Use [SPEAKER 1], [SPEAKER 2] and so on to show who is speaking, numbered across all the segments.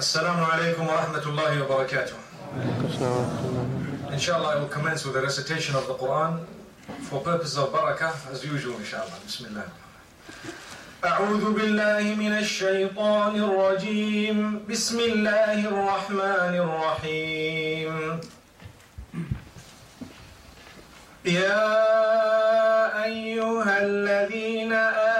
[SPEAKER 1] Assalamu alaikum wa rahmatullahi wa barakatuh. Inshallah, I will commence with a recitation of the Quran for purposes of barakah as usual, inshallah. Bismillah. أعوذ بالله من الشيطان الرجيم بسم الله الرحمن الرحيم يا أيها الذين آمنوا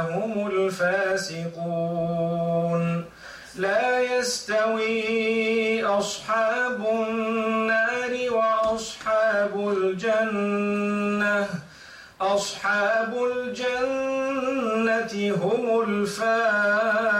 [SPEAKER 1] هم الفاسقون. لا يستوي أصحاب النار وأصحاب الجنة. أصحاب الجنة هم الفائزون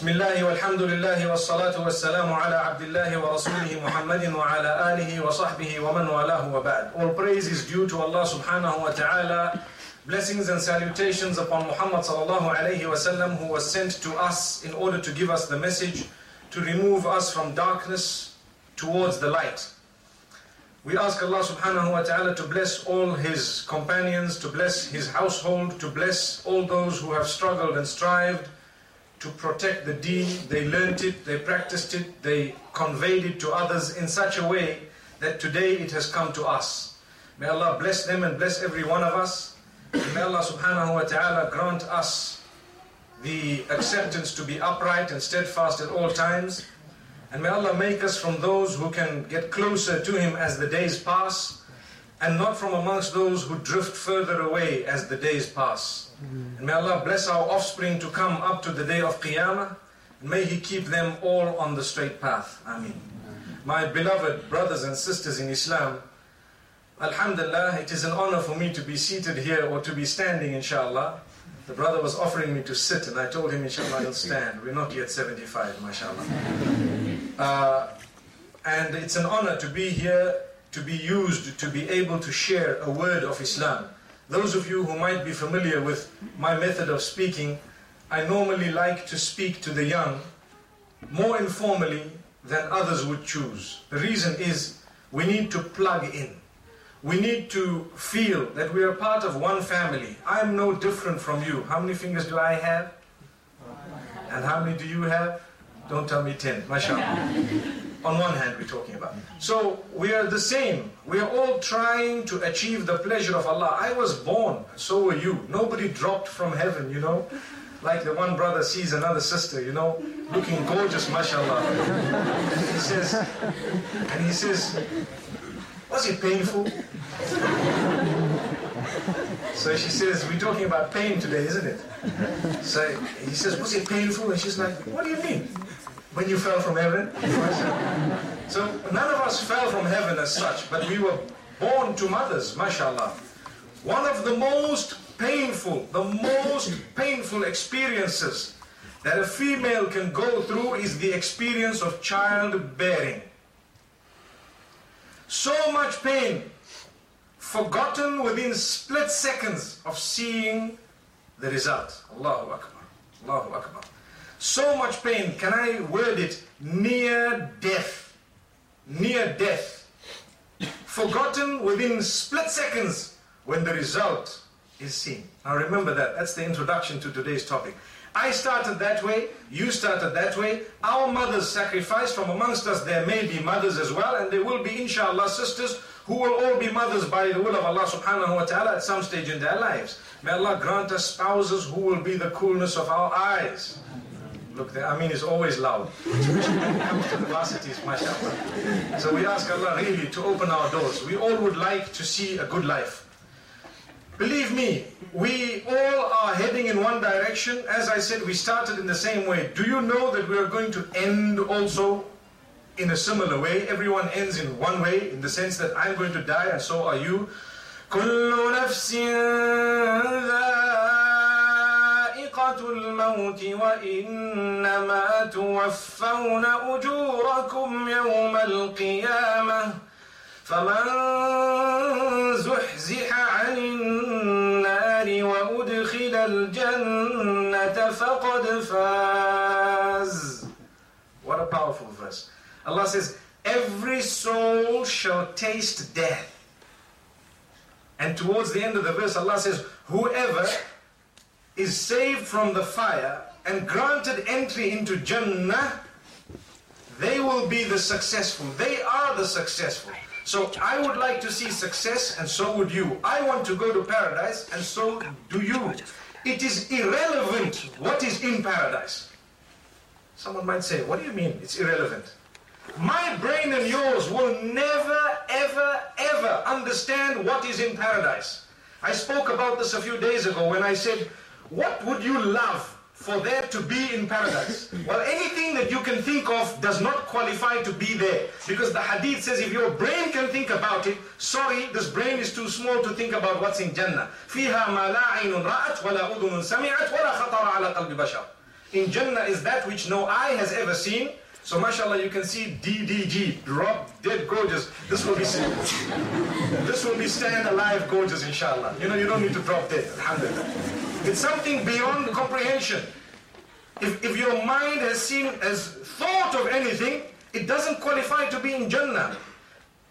[SPEAKER 1] بسم الله والحمد لله والصلاة والسلام على عبد الله ورسوله محمد وعلى آله وصحبه ومن والاه وبعد All praise is due to Allah subhanahu wa ta'ala Blessings and salutations upon Muhammad sallallahu alayhi wasallam who was sent to us in order to give us the message to remove us from darkness towards the light. We ask Allah subhanahu wa ta'ala to bless all his companions, to bless his household, to bless all those who have struggled and strived to protect the deen. They learnt it, they practiced it, they conveyed it to others in such a way that today it has come to us. May Allah bless them and bless every one of us. May Allah subhanahu wa ta'ala grant us the acceptance to be upright and steadfast at all times. And may Allah make us from those who can get closer to Him as the days pass, and not from amongst those who drift further away as the days pass. And may Allah bless our offspring to come up to the day of Qiyamah, and may He keep them all on the straight path. Ameen. My beloved brothers and sisters in Islam, Alhamdulillah, it is an honor for me to be seated here or to be standing, inshallah. The brother was offering me to sit, and I told him, inshallah, I'll stand. We're not yet 75, mashallah. Uh, and it's an honor to be here, to be used, to be able to share a word of Islam. Those of you who might be familiar with my method of speaking, I normally like to speak to the young more informally than others would choose. The reason is we need to plug in. We need to feel that we are part of one family. I'm no different from you. How many fingers do I have? And how many do you have? Don't tell me 10. MashaAllah. On one hand, we're talking about. So we are the same. We are all trying to achieve the pleasure of Allah. I was born, so were you. Nobody dropped from heaven, you know. like the one brother sees another sister, you know, looking gorgeous, mashallah. he says, and he says, was it painful? So she says, we're talking about pain today, isn't it? So he says, was it painful? And she's like, what do you mean? When you fell from heaven? So none of us fell from heaven as such, but we were born to mothers, mashallah. One of the most painful, the most painful experiences that a female can go through is the experience of childbearing. So much pain, forgotten within split seconds of seeing the result. Allahu Akbar. Allahu Akbar. So much pain, can I word it? Near death. Near death. Forgotten within split seconds when the result is seen. Now remember that. That's the introduction to today's topic. I started that way, you started that way. Our mothers sacrificed. From amongst us, there may be mothers as well, and there will be, inshallah, sisters who will all be mothers by the will of Allah subhanahu wa ta'ala at some stage in their lives. May Allah grant us spouses who will be the coolness of our eyes. Look, the Amin is always loud. comes to the varsities, mashallah. So we ask Allah really to open our doors. We all would like to see a good life. Believe me, we all are heading in one direction. As I said, we started in the same way. Do you know that we are going to end also in a similar way? Everyone ends in one way, in the sense that I'm going to die and so are you. كل نفس ذائقة الموت وإنما توفون أجوركم يوم القيامة فمن زحزح عن النار وأدخل الجنة فقد فاز What a powerful verse. Allah says, Every soul shall taste death. And towards the end of the verse, Allah says, Whoever is saved from the fire and granted entry into Jannah, they will be the successful. They are the successful. So I would like to see success, and so would you. I want to go to paradise, and so do you. It is irrelevant what is in paradise. Someone might say, What do you mean it's irrelevant? My brain and yours will never, ever, ever understand what is in paradise. I spoke about this a few days ago when I said, What would you love for there to be in paradise? Well, anything that you can think of does not qualify to be there. Because the hadith says if your brain can think about it, sorry, this brain is too small to think about what's in Jannah. فِيهَا مَا لَا عَيْنٌ رَأَتْ وَلَا أُذُنٌ سَمِعَتْ وَلَا خَطَرَ عَلَى قَلْبِ بَشَرٍ In Jannah is that which no eye has ever seen. So mashallah, you can see DDG, drop dead gorgeous. This will be this will be stand alive gorgeous, inshallah. You know, you don't need to drop dead, alhamdulillah. It's something beyond comprehension. If, if your mind has seen, has thought of anything, it doesn't qualify to be in Jannah.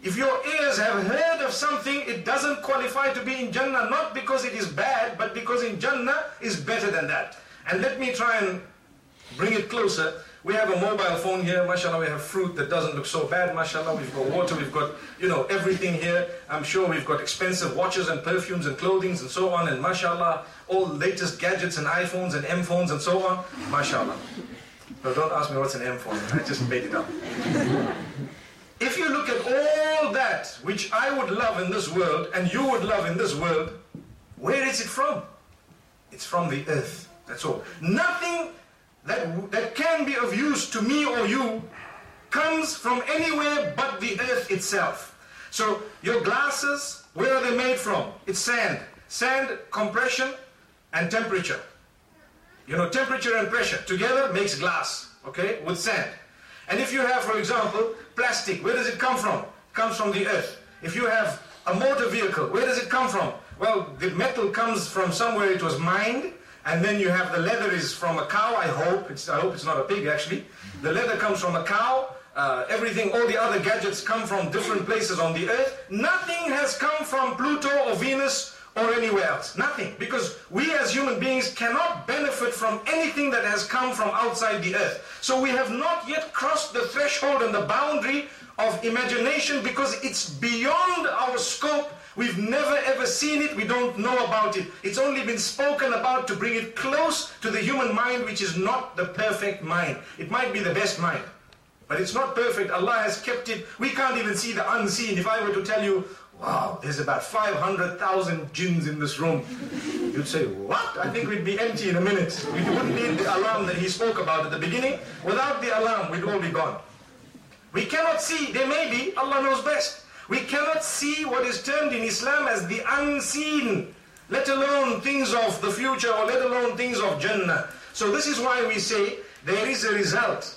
[SPEAKER 1] If your ears have heard of something, it doesn't qualify to be in Jannah, not because it is bad, but because in Jannah is better than that. And let me try and bring it closer. We have a mobile phone here, mashallah, we have fruit that doesn't look so bad, mashallah, we've got water, we've got, you know, everything here. I'm sure we've got expensive watches and perfumes and clothings and so on, and mashallah, all latest gadgets and iPhones and M phones and so on, mashallah. No, don't ask me what's an M phone, I just made it up. If you look at all that which I would love in this world and you would love in this world, where is it from? It's from the earth. That's all. Nothing that, that can be of use to me or you comes from anywhere but the earth itself. So your glasses, where are they made from? It's sand. Sand, compression, and temperature. You know, temperature and pressure together makes glass, okay, with sand. And if you have, for example, plastic, where does it come from? It comes from the earth. If you have a motor vehicle, where does it come from? Well, the metal comes from somewhere it was mined, and then you have the leather is from a cow, I hope. It's, I hope it's not a pig, actually. The leather comes from a cow. Uh, everything, all the other gadgets come from different places on the earth. Nothing has come from Pluto or Venus or anywhere else. Nothing. Because we as human beings cannot benefit from anything that has come from outside the earth. So we have not yet crossed the threshold and the boundary of imagination because it's beyond our scope We've never ever seen it, we don't know about it. It's only been spoken about to bring it close to the human mind, which is not the perfect mind. It might be the best mind, but it's not perfect. Allah has kept it. We can't even see the unseen. If I were to tell you, wow, there's about 500,000 jinns in this room, you'd say, what? I think we'd be empty in a minute. We wouldn't need the alarm that he spoke about at the beginning. Without the alarm, we'd all be gone. We cannot see. There may be. Allah knows best. We cannot see what is termed in Islam as the unseen, let alone things of the future or let alone things of Jannah. So this is why we say there is a result.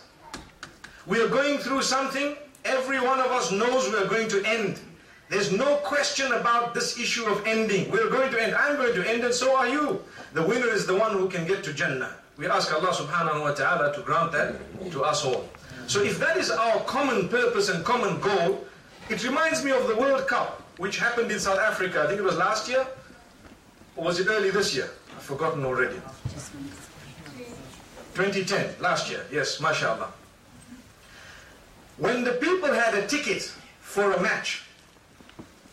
[SPEAKER 1] We are going through something, every one of us knows we are going to end. There's no question about this issue of ending. We're going to end. I'm going to end and so are you. The winner is the one who can get to Jannah. We ask Allah subhanahu wa ta'ala to grant that to us all. So if that is our common purpose and common goal, it reminds me of the World Cup, which happened in South Africa. I think it was last year, or was it early this year? I've forgotten already. 2010, last year. Yes, mashallah. When the people had a ticket for a match,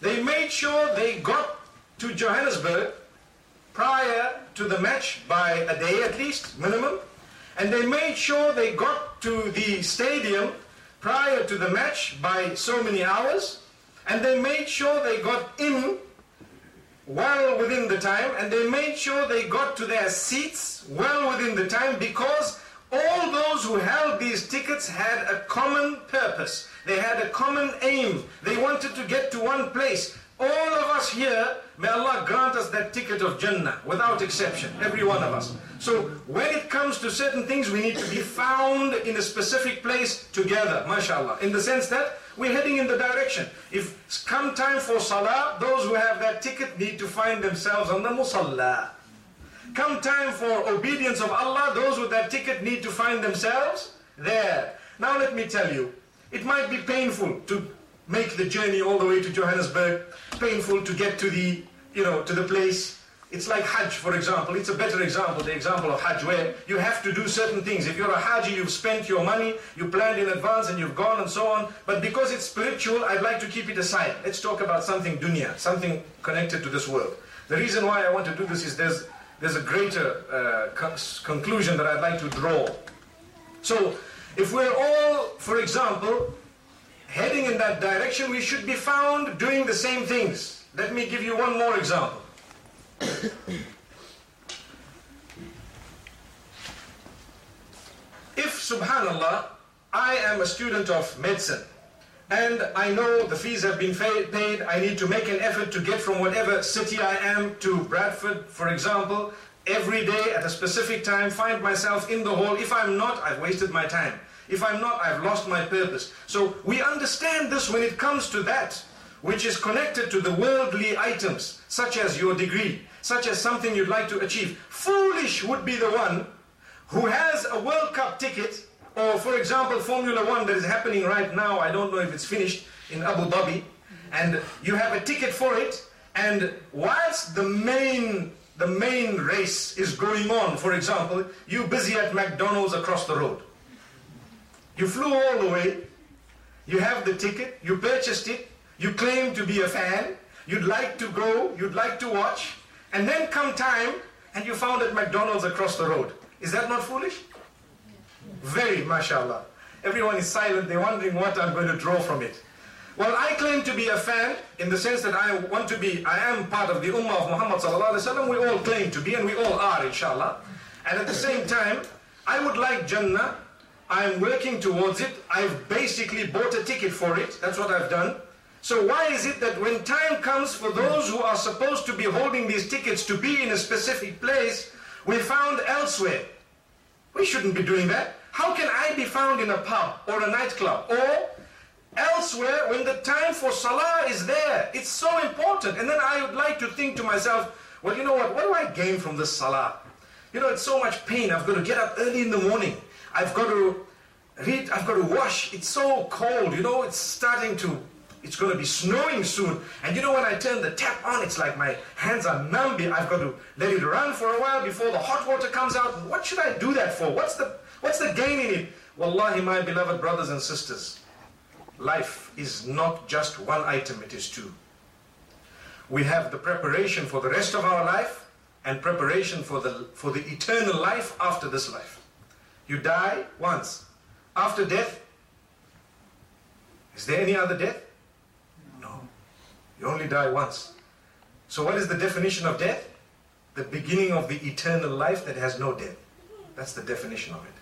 [SPEAKER 1] they made sure they got to Johannesburg prior to the match by a day at least, minimum. And they made sure they got to the stadium prior to the match by so many hours, and they made sure they got in well within the time, and they made sure they got to their seats well within the time because all those who held these tickets had a common purpose. They had a common aim. They wanted to get to one place. All of us here, may Allah grant us that ticket of Jannah without exception, every one of us. So when it comes to certain things, we need to be found in a specific place together, mashallah, in the sense that we're heading in the direction. If come time for salah, those who have that ticket need to find themselves on the musalla. Come time for obedience of Allah, those with that ticket need to find themselves there. Now let me tell you, it might be painful to make the journey all the way to Johannesburg, painful to get to the, you know, to the place. It's like Hajj, for example. It's a better example, the example of Hajj, where you have to do certain things. If you're a Haji, you've spent your money, you planned in advance, and you've gone and so on. But because it's spiritual, I'd like to keep it aside. Let's talk about something dunya, something connected to this world. The reason why I want to do this is there's, there's a greater uh, co- conclusion that I'd like to draw. So, if we're all, for example, heading in that direction, we should be found doing the same things. Let me give you one more example. if, subhanAllah, I am a student of medicine and I know the fees have been paid, I need to make an effort to get from whatever city I am to Bradford, for example, every day at a specific time, find myself in the hall. If I'm not, I've wasted my time. If I'm not, I've lost my purpose. So we understand this when it comes to that which is connected to the worldly items, such as your degree, such as something you'd like to achieve. Foolish would be the one who has a World Cup ticket, or for example, Formula One that is happening right now, I don't know if it's finished in Abu Dhabi, and you have a ticket for it, and whilst the main the main race is going on, for example, you busy at McDonald's across the road. You flew all the way, you have the ticket, you purchased it, you claim to be a fan, you'd like to go, you'd like to watch, and then come time and you found at McDonald's across the road. Is that not foolish? Very, mashallah. Everyone is silent, they're wondering what I'm going to draw from it. Well, I claim to be a fan in the sense that I want to be, I am part of the Ummah of Muhammad sallallahu alaihi wasallam. We all claim to be, and we all are, inshallah. And at the same time, I would like Jannah. I'm working towards it. I've basically bought a ticket for it. That's what I've done. So why is it that when time comes for those who are supposed to be holding these tickets to be in a specific place, we're found elsewhere? We shouldn't be doing that. How can I be found in a pub or a nightclub or elsewhere when the time for salah is there? It's so important. And then I would like to think to myself, well, you know what? What do I gain from this salah? You know, it's so much pain. I've got to get up early in the morning. I've got to read, I've got to wash. It's so cold, you know, it's starting to it's going to be snowing soon. And you know, when I turn the tap on, it's like my hands are numb. I've got to let it run for a while before the hot water comes out. What should I do that for? What's the, what's the gain in it? Wallahi, my beloved brothers and sisters, life is not just one item, it is two. We have the preparation for the rest of our life and preparation for the, for the eternal life after this life. You die once. After death, is there any other death? You only die once. So what is the definition of death? The beginning of the eternal life that has no death. That's the definition of it.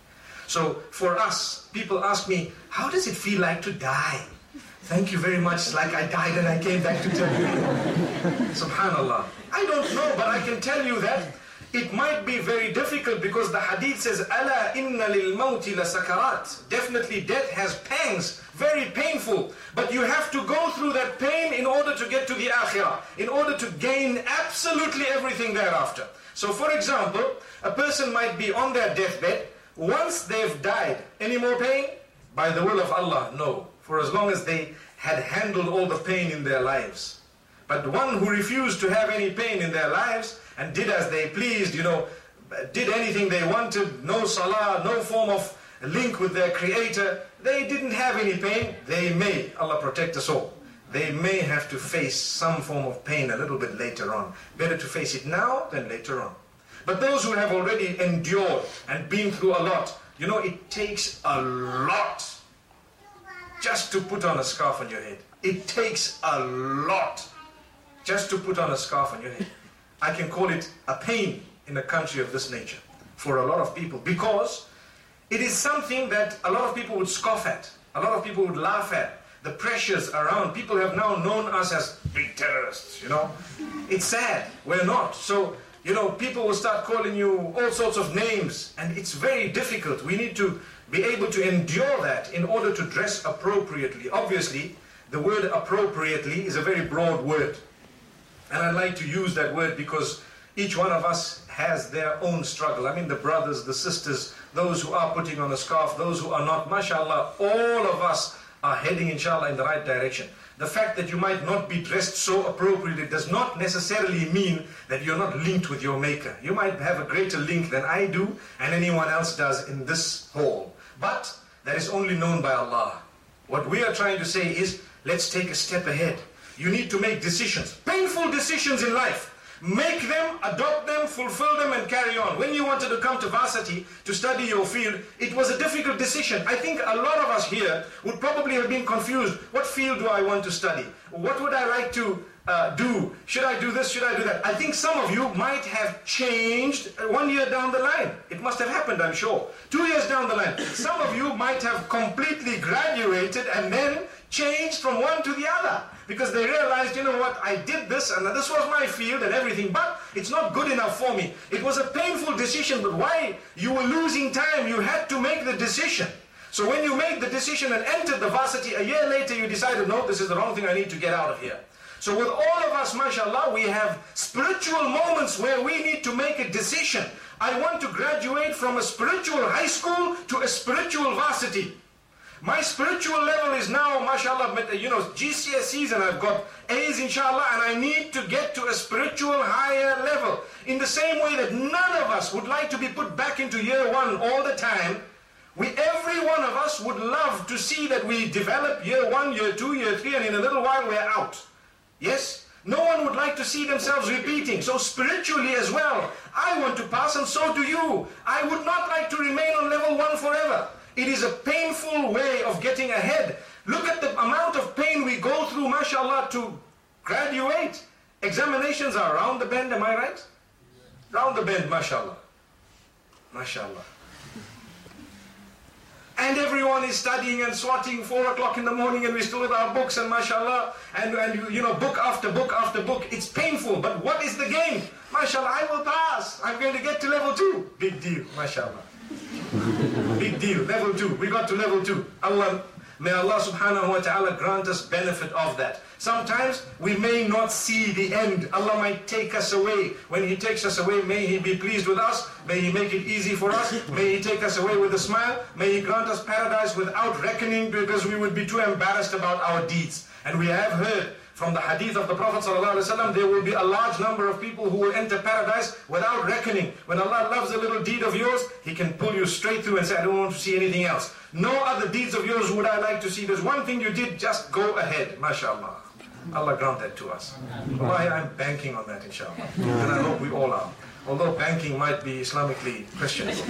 [SPEAKER 1] So for us, people ask me, how does it feel like to die? Thank you very much. It's like I died and I came back to tell you. Subhanallah. I don't know, but I can tell you that it might be very difficult because the hadith says, Ala inna lil mawti sakarat. Definitely death has pangs, very painful. But you have to go through that pain in order to get to the akhirah, in order to gain absolutely everything thereafter. So for example, a person might be on their deathbed, once they've died, any more pain? By the will of Allah, no. For as long as they had handled all the pain in their lives. But one who refused to have any pain in their lives and did as they pleased, you know, did anything they wanted, no salah, no form of link with their creator, they didn't have any pain. They may, Allah protect us all, they may have to face some form of pain a little bit later on. Better to face it now than later on. But those who have already endured and been through a lot, you know, it takes a lot just to put on a scarf on your head. It takes a lot just to put on a scarf on your head. I can call it a pain in a country of this nature for a lot of people because it is something that a lot of people would scoff at, a lot of people would laugh at. The pressures around, people have now known us as big terrorists, you know. It's sad, we're not. So, you know, people will start calling you all sorts of names, and it's very difficult. We need to be able to endure that in order to dress appropriately. Obviously, the word appropriately is a very broad word. And I like to use that word because each one of us has their own struggle. I mean, the brothers, the sisters, those who are putting on a scarf, those who are not, mashallah, all of us are heading, inshallah, in the right direction. The fact that you might not be dressed so appropriately does not necessarily mean that you're not linked with your Maker. You might have a greater link than I do and anyone else does in this hall. But that is only known by Allah. What we are trying to say is, let's take a step ahead. You need to make decisions, painful decisions in life. Make them, adopt them, fulfill them, and carry on. When you wanted to come to varsity to study your field, it was a difficult decision. I think a lot of us here would probably have been confused. What field do I want to study? What would I like to uh, do? Should I do this? Should I do that? I think some of you might have changed one year down the line. It must have happened, I'm sure. Two years down the line. Some of you might have completely graduated and then changed from one to the other because they realized, you know what, I did this and this was my field and everything, but it's not good enough for me. It was a painful decision, but why? You were losing time. You had to make the decision. So when you made the decision and entered the varsity, a year later you decided, no, this is the wrong thing, I need to get out of here. So with all of us, mashallah, we have spiritual moments where we need to make a decision. I want to graduate from a spiritual high school to a spiritual varsity. My spiritual level is now, mashallah, you know, GCSEs and I've got A's inshallah and I need to get to a spiritual higher level. In the same way that none of us would like to be put back into year one all the time, we, every one of us would love to see that we develop year one, year two, year three, and in a little while we're out. Yes? No one would like to see themselves repeating. So spiritually as well, I want to pass and so do you. I would not like to remain on level one forever. It is a painful way of getting ahead. Look at the amount of pain we go through, mashallah, to graduate. Examinations are round the bend, am I right? Round the bend, mashallah. Mashallah. And everyone is studying and swatting four o'clock in the morning and we still with our books and mashallah and, and you know book after book after book. It's painful, but what is the game? Mashallah, I will pass. I'm going to get to level two. Big deal, mashallah. Big deal. Level two. We got to level two. Allah, may Allah subhanahu wa ta'ala grant us benefit of that. Sometimes we may not see the end. Allah might take us away. When He takes us away, may He be pleased with us. May He make it easy for us. May He take us away with a smile. May He grant us paradise without reckoning because we would be too embarrassed about our deeds. And we have heard from the hadith of the Prophet ﷺ, there will be a large number of people who will enter paradise without reckoning. When Allah loves a little deed of yours, He can pull you straight through and say, I don't want to see anything else. No other deeds of yours would I like to see. There's one thing you did, just go ahead. MashaAllah. Allah grant that to us. Wallahi, I'm banking on that, inshallah. And I hope we all are. Although banking might be Islamically questionable.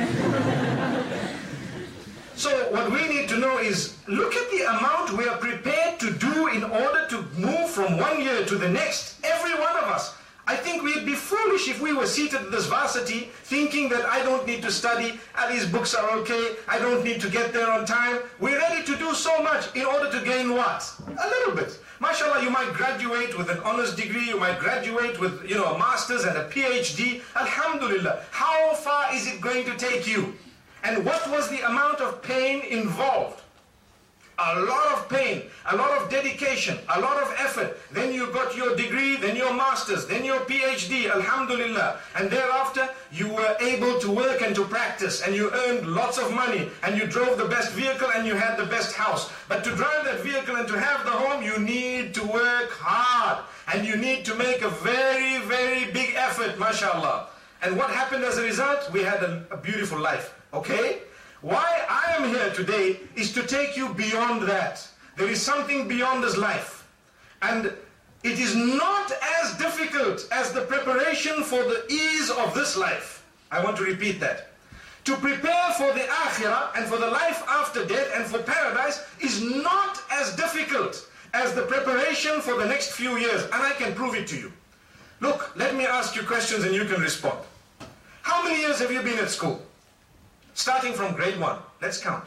[SPEAKER 1] So what we need to know is, look at the amount we are prepared to do in order to move from one year to the next. Every one of us. I think we'd be foolish if we were seated at this varsity thinking that I don't need to study, Ali's books are okay, I don't need to get there on time. We're ready to do so much in order to gain what? A little bit. MashaAllah, you might graduate with an honors degree, you might graduate with, you know, a master's and a PhD. Alhamdulillah. How far is it going to take you? And what was the amount of pain involved? a lot of pain, a lot of dedication, a lot of effort. Then you got your degree, then your master's, then your PhD, alhamdulillah. And thereafter, you were able to work and to practice, and you earned lots of money, and you drove the best vehicle, and you had the best house. But to drive that vehicle and to have the home, you need to work hard, and you need to make a very, very big effort, mashallah. And what happened as a result? We had a, a beautiful life, okay? Why I am here today is to take you beyond that. There is something beyond this life. And it is not as difficult as the preparation for the ease of this life. I want to repeat that. To prepare for the akhirah and for the life after death and for paradise is not as difficult as the preparation for the next few years. And I can prove it to you. Look, let me ask you questions and you can respond. How many years have you been at school? Starting from grade one. Let's count.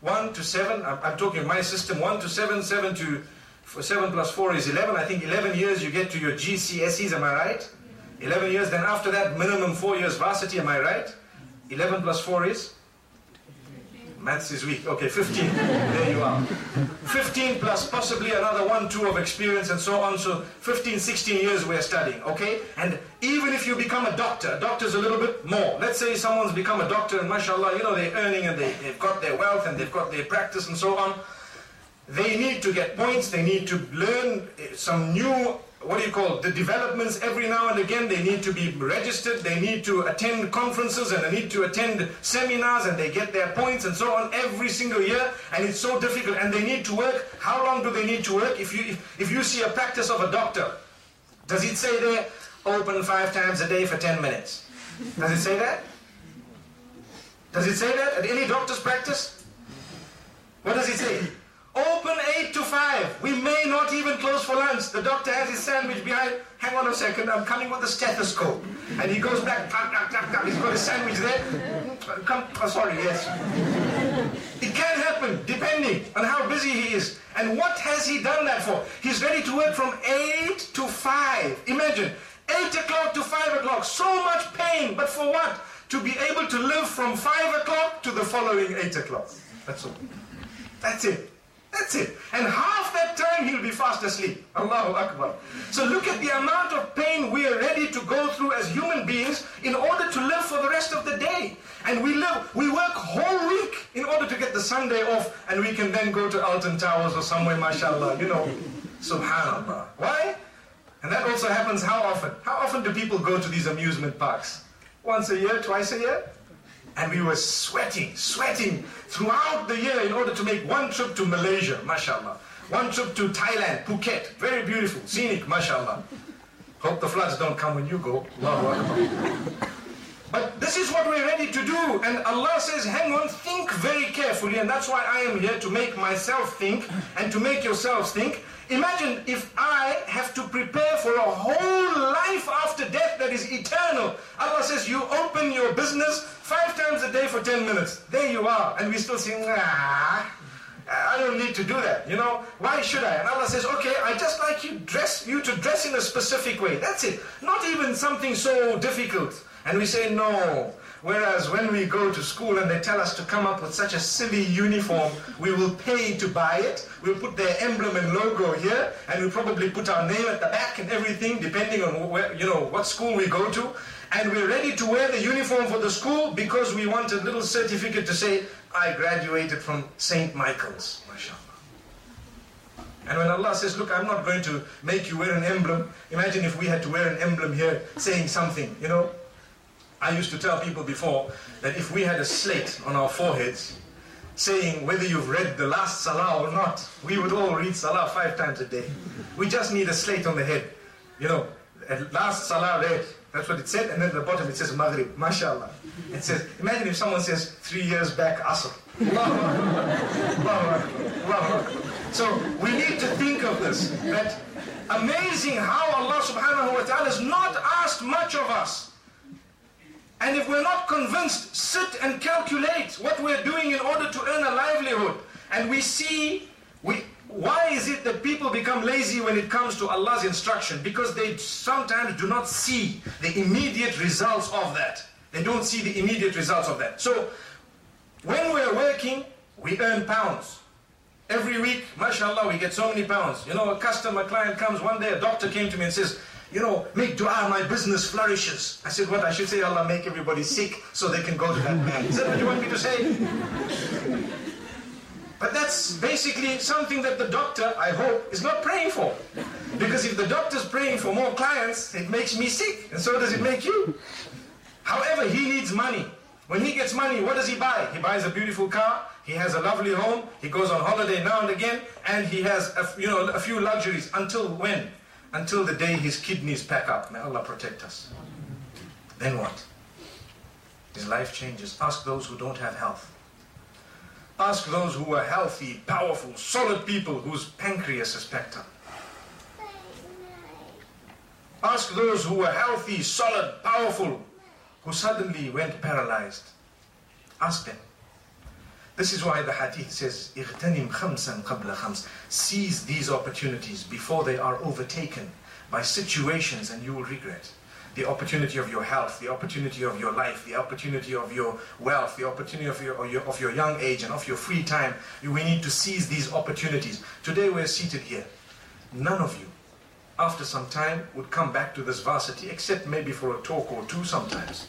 [SPEAKER 1] One to seven, I'm, I'm talking my system, one to seven, seven to seven plus four is 11. I think 11 years you get to your GCSEs, am I right? 11 years, then after that, minimum four years varsity, am I right? 11 plus four is? Maths is weak. Okay, 15. there you are. 15 plus possibly another one, two of experience and so on. So 15, 16 years we're studying, okay? And even if you become a doctor, doctor's a little bit more. Let's say someone's become a doctor and mashallah, you know, they're earning and they, they've got their wealth and they've got their practice and so on. They need to get points, they need to learn some new what do you call the developments every now and again they need to be registered they need to attend conferences and they need to attend seminars and they get their points and so on every single year and it's so difficult and they need to work. How long do they need to work? If you if, if you see a practice of a doctor does it say there open five times a day for 10 minutes does it say that? Does it say that at any doctor's practice? What does it say Open 8 to 5. We may not even close for lunch. The doctor has his sandwich behind. Hang on a second, I'm coming with the stethoscope. And he goes back, he's got his sandwich there. Uh, come, oh, sorry, yes. It can happen, depending on how busy he is. And what has he done that for? He's ready to work from 8 to 5. Imagine, 8 o'clock to 5 o'clock. So much pain, but for what? To be able to live from 5 o'clock to the following 8 o'clock. That's all. That's it. That's it. And half that time he'll be fast asleep. Allahu Akbar. So look at the amount of pain we are ready to go through as human beings in order to live for the rest of the day. And we live, we work whole week in order to get the Sunday off and we can then go to Alton Towers or somewhere, mashallah, you know. Subhanallah. Why? And that also happens how often? How often do people go to these amusement parks? Once a year, twice a year? And we were sweating, sweating throughout the year in order to make one trip to Malaysia, mashallah. One trip to Thailand, Phuket, very beautiful, scenic, mashallah. Hope the floods don't come when you go. But this is what we're ready to do. And Allah says, hang on, think very carefully. And that's why I am here to make myself think and to make yourselves think. Imagine if I have to prepare for a whole life after death that is eternal. Allah says, you open your business five times a day for 10 minutes. There you are. And we still say, nah, I don't need to do that. You know, why should I? And Allah says, okay, I just like you dress you to dress in a specific way. That's it. Not even something so difficult. And we say, no. Whereas when we go to school and they tell us to come up with such a silly uniform, we will pay to buy it. We'll put their emblem and logo here, and we'll probably put our name at the back and everything, depending on where, you know what school we go to. And we're ready to wear the uniform for the school because we want a little certificate to say, I graduated from St. Michael's. And when Allah says, look, I'm not going to make you wear an emblem. Imagine if we had to wear an emblem here saying something, you know, I used to tell people before that if we had a slate on our foreheads saying whether you've read the last salah or not. We would all read salah five times a day. We just need a slate on the head. You know, at last salah read, that's what it said, and then at the bottom it says Maghrib, mashallah. It says, imagine if someone says three years back Asr. So we need to think of this, that amazing how Allah subhanahu wa ta'ala has not asked much of us. And if we're not convinced, sit and calculate what we're doing in order to earn a livelihood. And we see, we, why is it that people become lazy when it comes to Allah's instruction? Because they sometimes do not see the immediate results of that. They don't see the immediate results of that. So, when we're working, we earn pounds. Every week, mashallah, we get so many pounds. You know, a customer, client comes one day, a doctor came to me and says, you know, make dua, my business flourishes. I said, what? I should say, Allah, make everybody sick so they can go to that man. Is that what you want me to say? But that's basically something that the doctor, I hope, is not praying for. Because if the doctor's praying for more clients, it makes me sick, and so does it make you. However, he needs money. When he gets money, what does he buy? He buys a beautiful car, he has a lovely home, he goes on holiday now and again, and he has a, you know, a few luxuries. Until when? Until the day his kidneys pack up. May Allah protect us. Then what? His life changes. Ask those who don't have health. Ask those who are healthy, powerful, solid people whose pancreas is packed up. Ask those who were healthy, solid, powerful, who suddenly went paralyzed. Ask them. This is why the hadith says, اغتنم خمسا قبل خمس. Seize these opportunities before they are overtaken by situations and you will regret. The opportunity of your health, the opportunity of your life, the opportunity of your wealth, the opportunity of your, of your, of your young age and of your free time. We need to seize these opportunities. Today we're seated here. None of you, after some time, would come back to this varsity, except maybe for a talk or two sometimes.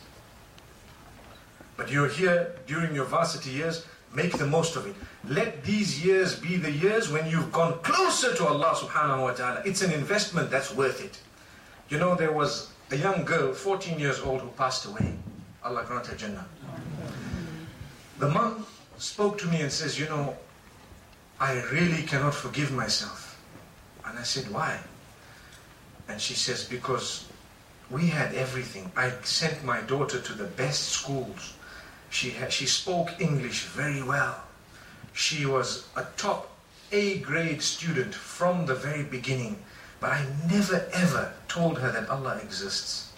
[SPEAKER 1] But you're here during your varsity years, make the most of it. Let these years be the years when you've gone closer to Allah subhanahu wa ta'ala. It's an investment that's worth it. You know, there was a young girl, 14 years old, who passed away. Allah grant her Jannah. The mom spoke to me and says, You know, I really cannot forgive myself. And I said, Why? And she says, Because we had everything. I sent my daughter to the best schools. She, had, she spoke English very well. She was a top A grade student from the very beginning. But I never ever told her that Allah exists.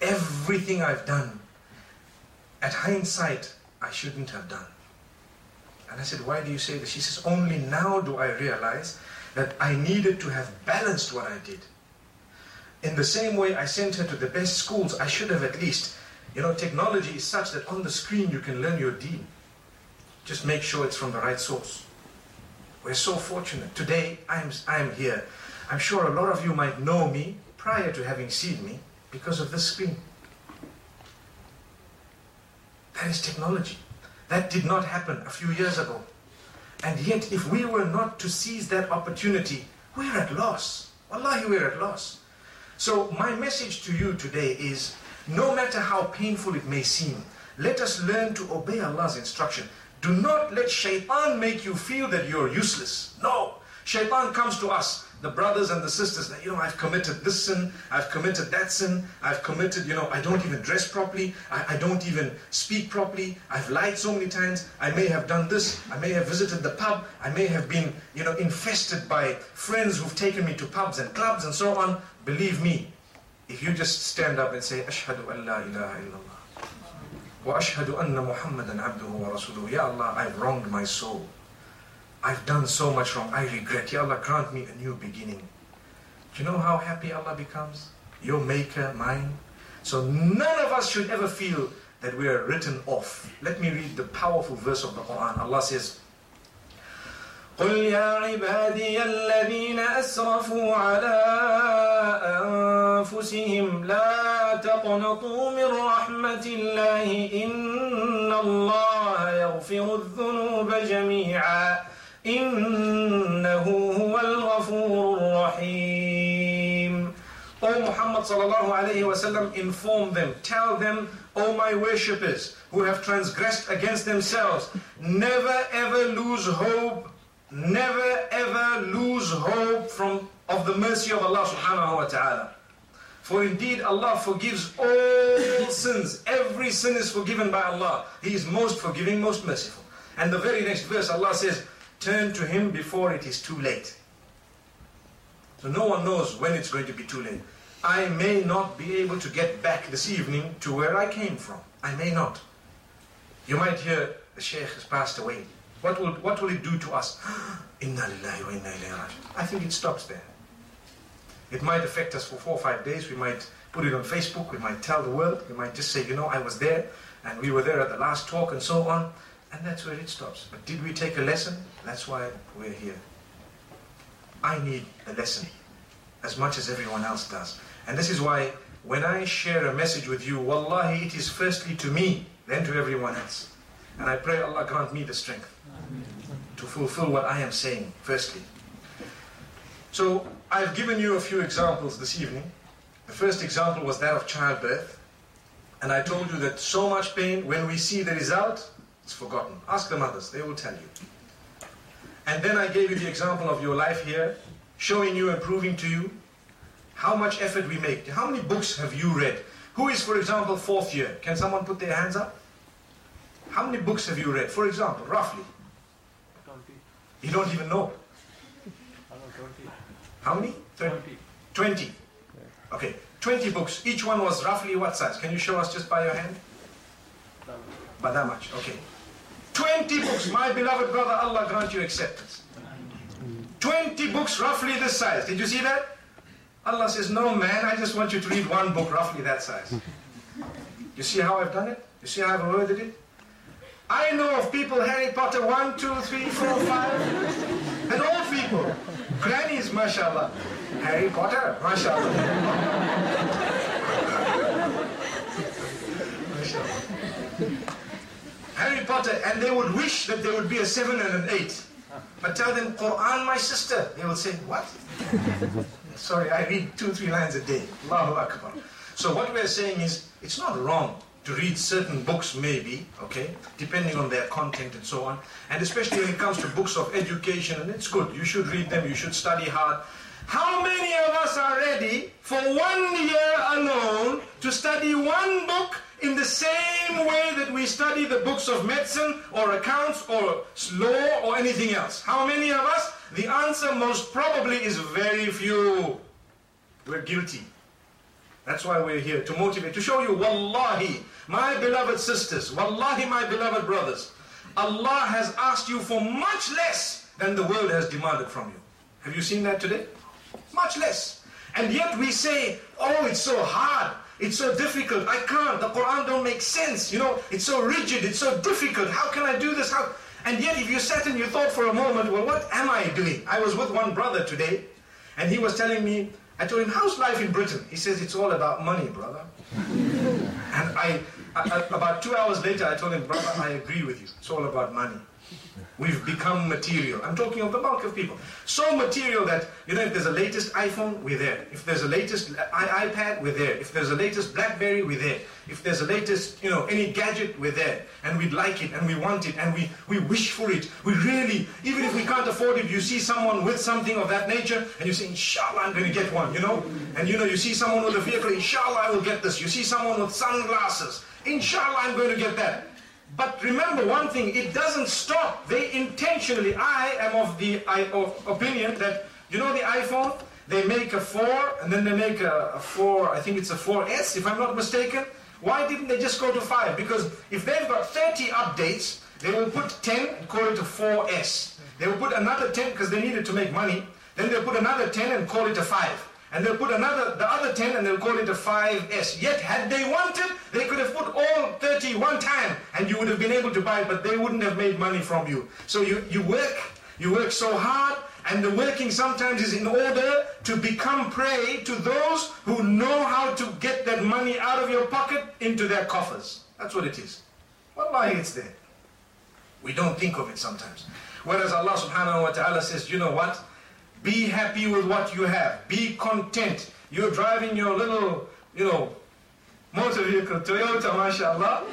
[SPEAKER 1] Everything I've done, at hindsight, I shouldn't have done. And I said, Why do you say this? She says, Only now do I realize that I needed to have balanced what I did. In the same way I sent her to the best schools, I should have at least, you know, technology is such that on the screen you can learn your deen. Just make sure it's from the right source. We're so fortunate. Today, I'm, I'm here. I'm sure a lot of you might know me prior to having seen me because of this screen. That is technology. That did not happen a few years ago. And yet, if we were not to seize that opportunity, we're at loss. Wallahi, we're at loss. So, my message to you today is no matter how painful it may seem, let us learn to obey Allah's instruction. Do not let shaitan make you feel that you're useless. No. Shaitan comes to us, the brothers and the sisters, that, you know, I've committed this sin, I've committed that sin, I've committed, you know, I don't even dress properly, I, I don't even speak properly, I've lied so many times, I may have done this, I may have visited the pub, I may have been, you know, infested by friends who've taken me to pubs and clubs and so on. Believe me, if you just stand up and say, Ashhadu an la ilaha illallah. وأشهد أن محمدا عبده ورسوله Ya Allah, I've wronged my soul. I've done so much wrong. I regret. Ya Allah, grant me a new beginning. Do you know how happy Allah becomes? Your maker, mine. So none of us should ever feel that we are written off. Let me read the powerful verse of the Quran. Allah says, قل يا عبادي الذين أسرفوا على أنفسهم لا تقنطوا من رحمة الله إن الله يغفر الذنوب جميعا إنه هو الغفور الرحيم O Muhammad sallallahu alayhi wasallam inform them, tell them, O my worshippers who have transgressed against themselves, never ever lose hope, never ever lose hope from of the mercy of Allah subhanahu wa ta'ala. For indeed Allah forgives all sins. Every sin is forgiven by Allah. He is most forgiving, most merciful. And the very next verse Allah says, turn to Him before it is too late. So no one knows when it's going to be too late. I may not be able to get back this evening to where I came from. I may not. You might hear the Shaykh has passed away. What will, what will it do to us? Inna lillahi wa inna ilayhi I think it stops there. It might affect us for four or five days. We might put it on Facebook. We might tell the world. We might just say, you know, I was there and we were there at the last talk and so on. And that's where it stops. But did we take a lesson? That's why we're here. I need a lesson as much as everyone else does. And this is why when I share a message with you, wallahi, it is firstly to me, then to everyone else. And I pray Allah grant me the strength to fulfill what I am saying, firstly. So I've given you a few examples this evening. The first example was that of childbirth. And I told you that so much pain, when we see the result, it's forgotten. Ask the mothers, they will tell you. And then I gave you the example of your life here, showing you and proving to you how much effort we make. How many books have you read? Who is, for example, fourth year? Can someone put their hands up? How many books have you read, for example, roughly? 20. You don't even know. How many?
[SPEAKER 2] 20.
[SPEAKER 1] 20. Okay, 20 books. Each one was roughly what size? Can you show us just by your hand? By that much, okay. 20 books, my beloved brother, Allah grant you acceptance. 20 books roughly this size. Did you see that? Allah says, no man, I just want you to read one book roughly that size. You see how I've done it? You see how I've worded it? I know of people, Harry Potter 1, 2, 3, 4, 5, and all people. Grannies, mashallah. Harry Potter, mashallah. mashallah. Harry Potter, and they would wish that there would be a 7 and an 8. But tell them, Quran, my sister. They will say, what? Sorry, I read two, three lines a day. Allahu Akbar. So what we're saying is, it's not wrong to read certain books maybe, okay, depending on their content and so on. And especially when it comes to books of education, and it's good, you should read them, you should study hard. How many of us are ready for one year alone to study one book in the same way that we study the books of medicine or accounts or law or anything else? How many of us? The answer most probably is very few. We're guilty. That's why we're here, to motivate, to show you, wallahi, my beloved sisters, wallahi, my beloved brothers, Allah has asked you for much less than the world has demanded from you. Have you seen that today? Much less. And yet we say, oh, it's so hard. It's so difficult. I can't. The Quran don't make sense. You know, it's so rigid. It's so difficult. How can I do this? How? And yet if you sat and you thought for a moment, well, what am I doing? I was with one brother today, and he was telling me, I told him, how's life in Britain? He says, it's all about money, brother. and I, About two hours later, I told him, brother, I agree with you. It's all about money. We've become material. I'm talking of the bulk of people. So material that, you know, if there's a latest iPhone, we're there. If there's a latest uh, iPad, we're there. If there's a latest Blackberry, we're there. If there's a latest, you know, any gadget, we're there. And we like it and we want it and we, we wish for it. We really, even if we can't afford it, you see someone with something of that nature and you say, inshallah, I'm going to get one, you know? And you know, you see someone with a vehicle, inshallah, I will get this. You see someone with sunglasses, inshallah, I'm going to get that. But remember one thing, it doesn't stop. They intentionally, I am of the I, of opinion that, you know the iPhone? They make a 4 and then they make a, a 4, I think it's a 4S if I'm not mistaken. Why didn't they just go to 5? Because if they've got 30 updates, they will put 10 and call it a 4S. They will put another 10 because they needed to make money. Then they'll put another 10 and call it a 5 and they'll put another, the other 10 and they'll call it a 5S. Yet, had they wanted, they could have put all 30 one time and you would have been able to buy it, but they wouldn't have made money from you. So you, you work, you work so hard, and the working sometimes is in order to become prey to those who know how to get that money out of your pocket into their coffers. That's what it is. Wallahi, it's there. We don't think of it sometimes. Whereas Allah subhanahu wa ta'ala says, you know what? Be happy with what you have. Be content. You're driving your little, you know, motor vehicle, Toyota, mashallah,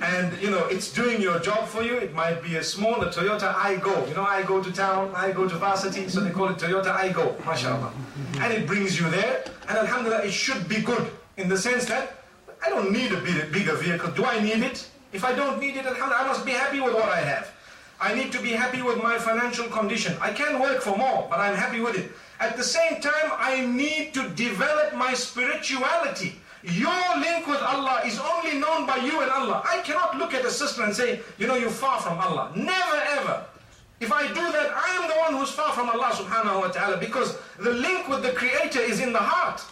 [SPEAKER 1] and you know, it's doing your job for you. It might be a smaller Toyota Aygo. You know, I go to town, I go to varsity, so they call it Toyota Aygo, mashallah. And it brings you there, and alhamdulillah, it should be good in the sense that I don't need a bigger vehicle. Do I need it? If I don't need it, alhamdulillah, I must be happy with what I have. I need to be happy with my financial condition. I can work for more, but I'm happy with it. At the same time, I need to develop my spirituality. Your link with Allah is only known by you and Allah. I cannot look at a sister and say, you know, you're far from Allah. Never ever. If I do that, I am the one who's far from Allah subhanahu wa ta'ala because the link with the Creator is in the heart.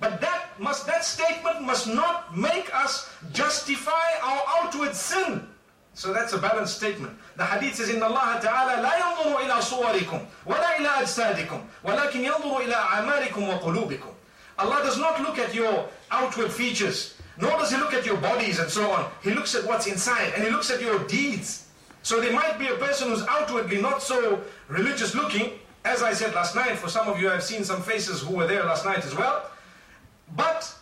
[SPEAKER 1] But that must that statement must not make us justify our outward sin. So that's a balanced statement. The hadith says, إن الله تعالى لا ينظر إلى صوركم ولا إلى أجسادكم ولكن ينظر إلى أعمالكم وقلوبكم. Allah does not look at your outward features, nor does He look at your bodies and so on. He looks at what's inside and He looks at your deeds. So there might be a person who's outwardly not so religious looking, as I said last night, for some of you I've seen some faces who were there last night as well. But,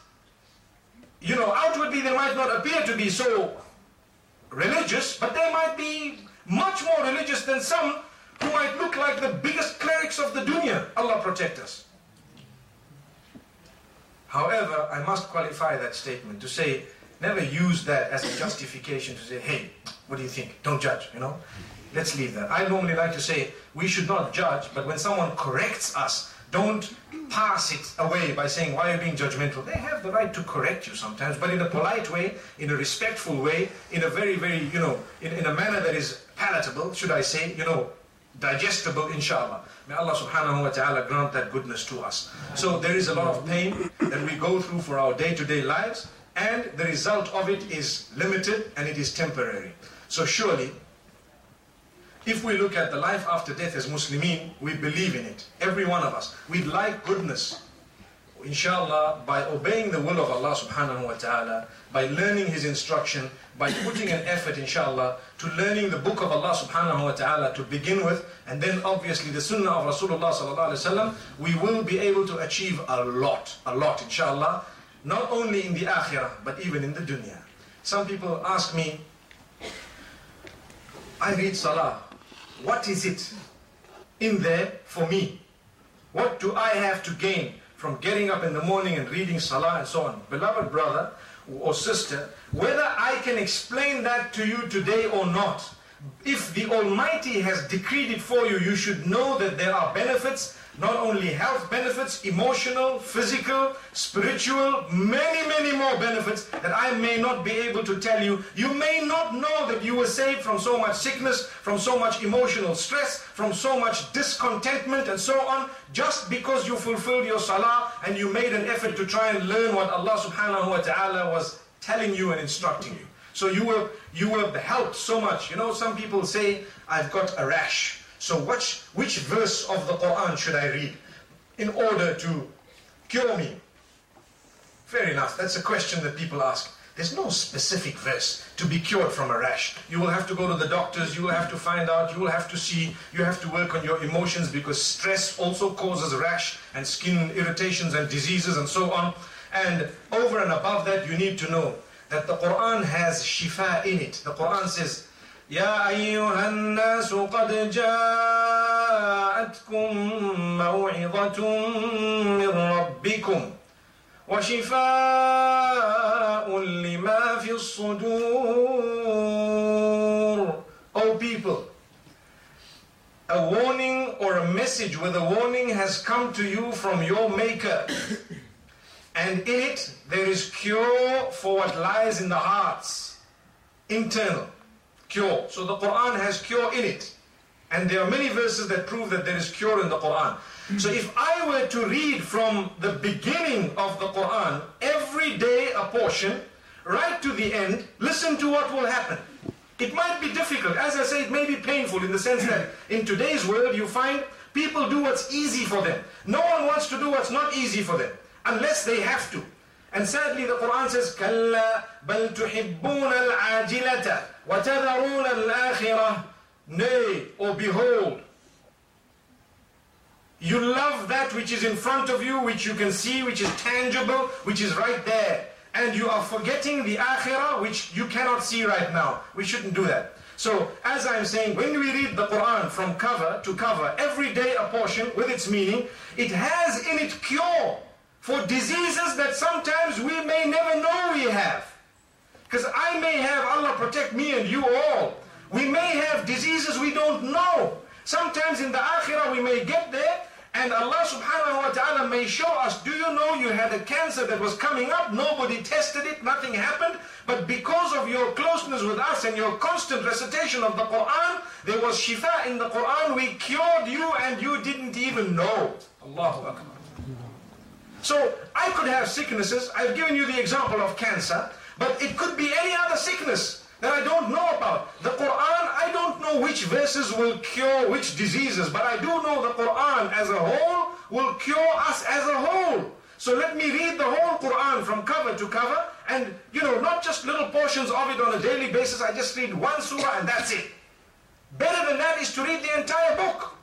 [SPEAKER 1] you know, outwardly they might not appear to be so religious, but they might be much more religious than some who might look like the biggest clerics of the dunya. Allah protect us. However, I must qualify that statement to say, never use that as a justification to say, hey, what do you think? Don't judge, you know? Let's leave that. I normally like to say, we should not judge, but when someone corrects us, don't pass it away by saying, why are you being judgmental? They have the right to correct you sometimes, but in a polite way, in a respectful way, in a very, very, you know, in, in a manner that is palatable, should I say, you know, digestible, inshallah. May Allah subhanahu wa ta'ala grant that goodness to us. So there is a lot of pain that we go through for our day-to-day -day lives, and the result of it is limited and it is temporary. So surely, if we look at the life after death as Muslimin, we believe in it. Every one of us. We like goodness. Inshallah, by obeying the will of Allah subhanahu wa ta'ala, by learning His instruction, by putting an effort, inshallah, to learning the book of Allah subhanahu wa ta'ala to begin with, and then obviously the sunnah of Rasulullah sallallahu alayhi wasallam, we will be able to achieve a lot, a lot, inshallah, not only in the akhirah, but even in the dunya. Some people ask me, I read salah, what is it in there for me? What do I have to gain from getting up in the morning and reading Salah and so on? Beloved brother or sister, whether I can explain that to you today or not, if the Almighty has decreed it for you, you should know that there are benefits not only health benefits, emotional, physical, spiritual, many, many more benefits that I may not be able to tell you. You may not know that you were saved from so much sickness, from so much emotional stress, from so much discontentment and so on, just because you fulfilled your salah and you made an effort to try and learn what Allah subhanahu wa ta'ala was telling you and instructing you. So you were, you were helped so much. You know, some people say, I've got a rash. So which, which verse of the Quran should I read in order to cure me? Fair enough, that's a question that people ask. There's no specific verse to be cured from a rash. You will have to go to the doctors, you will have to find out, you will have to see, you have to work on your emotions because stress also causes rash and skin irritations and diseases and so on. And over and above that, you need to know that the Quran has shifa in it. The Quran says, يا أيها الناس قد جاءتكم موعظة من ربكم وشفاء لما في الصدور O people, a warning or a message with a warning has come to you from your Maker. and in it there is cure for what lies in the hearts, internal cure. So the Quran has cure in it. And there are many verses that prove that there is cure in the Quran. So if I were to read from the beginning of the Quran, every day a portion, right to the end, listen to what will happen. It might be difficult. As I say, it may be painful in the sense that in today's world you find people do what's easy for them. No one wants to do what's not easy for them, unless they have to. And sadly the Quran says, كَلَّا بَلْ تُحِبُّونَ الْعَاجِلَةَ وَتَذَرُونَ الْآخِرَةَ Nay, or behold, You love that which is in front of you, which you can see, which is tangible, which is right there. And you are forgetting the akhirah, which you cannot see right now. We shouldn't do that. So, as I'm saying, when we read the Quran from cover to cover, every day a portion with its meaning, it has in it cure for diseases that sometimes we may never know we have. Because I may have, Allah protect me and you all, we may have diseases we don't know. Sometimes in the akhirah we may get there and Allah subhanahu wa ta'ala may show us, do you know you had a cancer that was coming up, nobody tested it, nothing happened, but because of your closeness with us and your constant recitation of the Quran, there was shifa in the Quran, we cured you and you didn't even know. Allahu Akbar. So I could have sicknesses, I've given you the example of cancer, but it could be any other sickness that I don't know about. The Quran, I don't know which verses will cure which diseases, but I do know the Quran as a whole will cure us as a whole. So let me read the whole Quran from cover to cover, and you know, not just little portions of it on a daily basis. I just read one surah and that's it. Better than that is to read the entire book.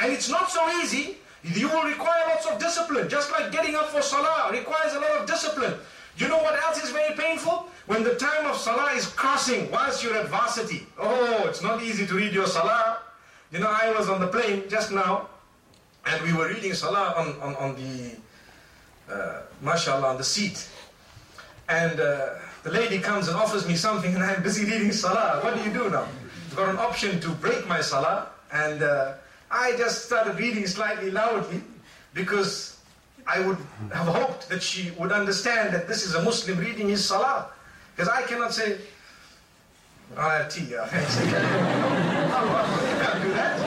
[SPEAKER 1] And it's not so easy. You will require lots of discipline, just like getting up for salah requires a lot of discipline. You know what else is very painful? When the time of salah is crossing whilst you're at varsity. Oh, it's not easy to read your salah. You know, I was on the plane just now, and we were reading salah on, on, on the, uh, mashallah, on the seat. And uh, the lady comes and offers me something, and I'm busy reading salah. What do you do now? I've got an option to break my salah, and uh, I just started reading slightly loudly because I would have hoped that she would understand that this is a Muslim reading his salah. Because I cannot say, tea. you can't do that.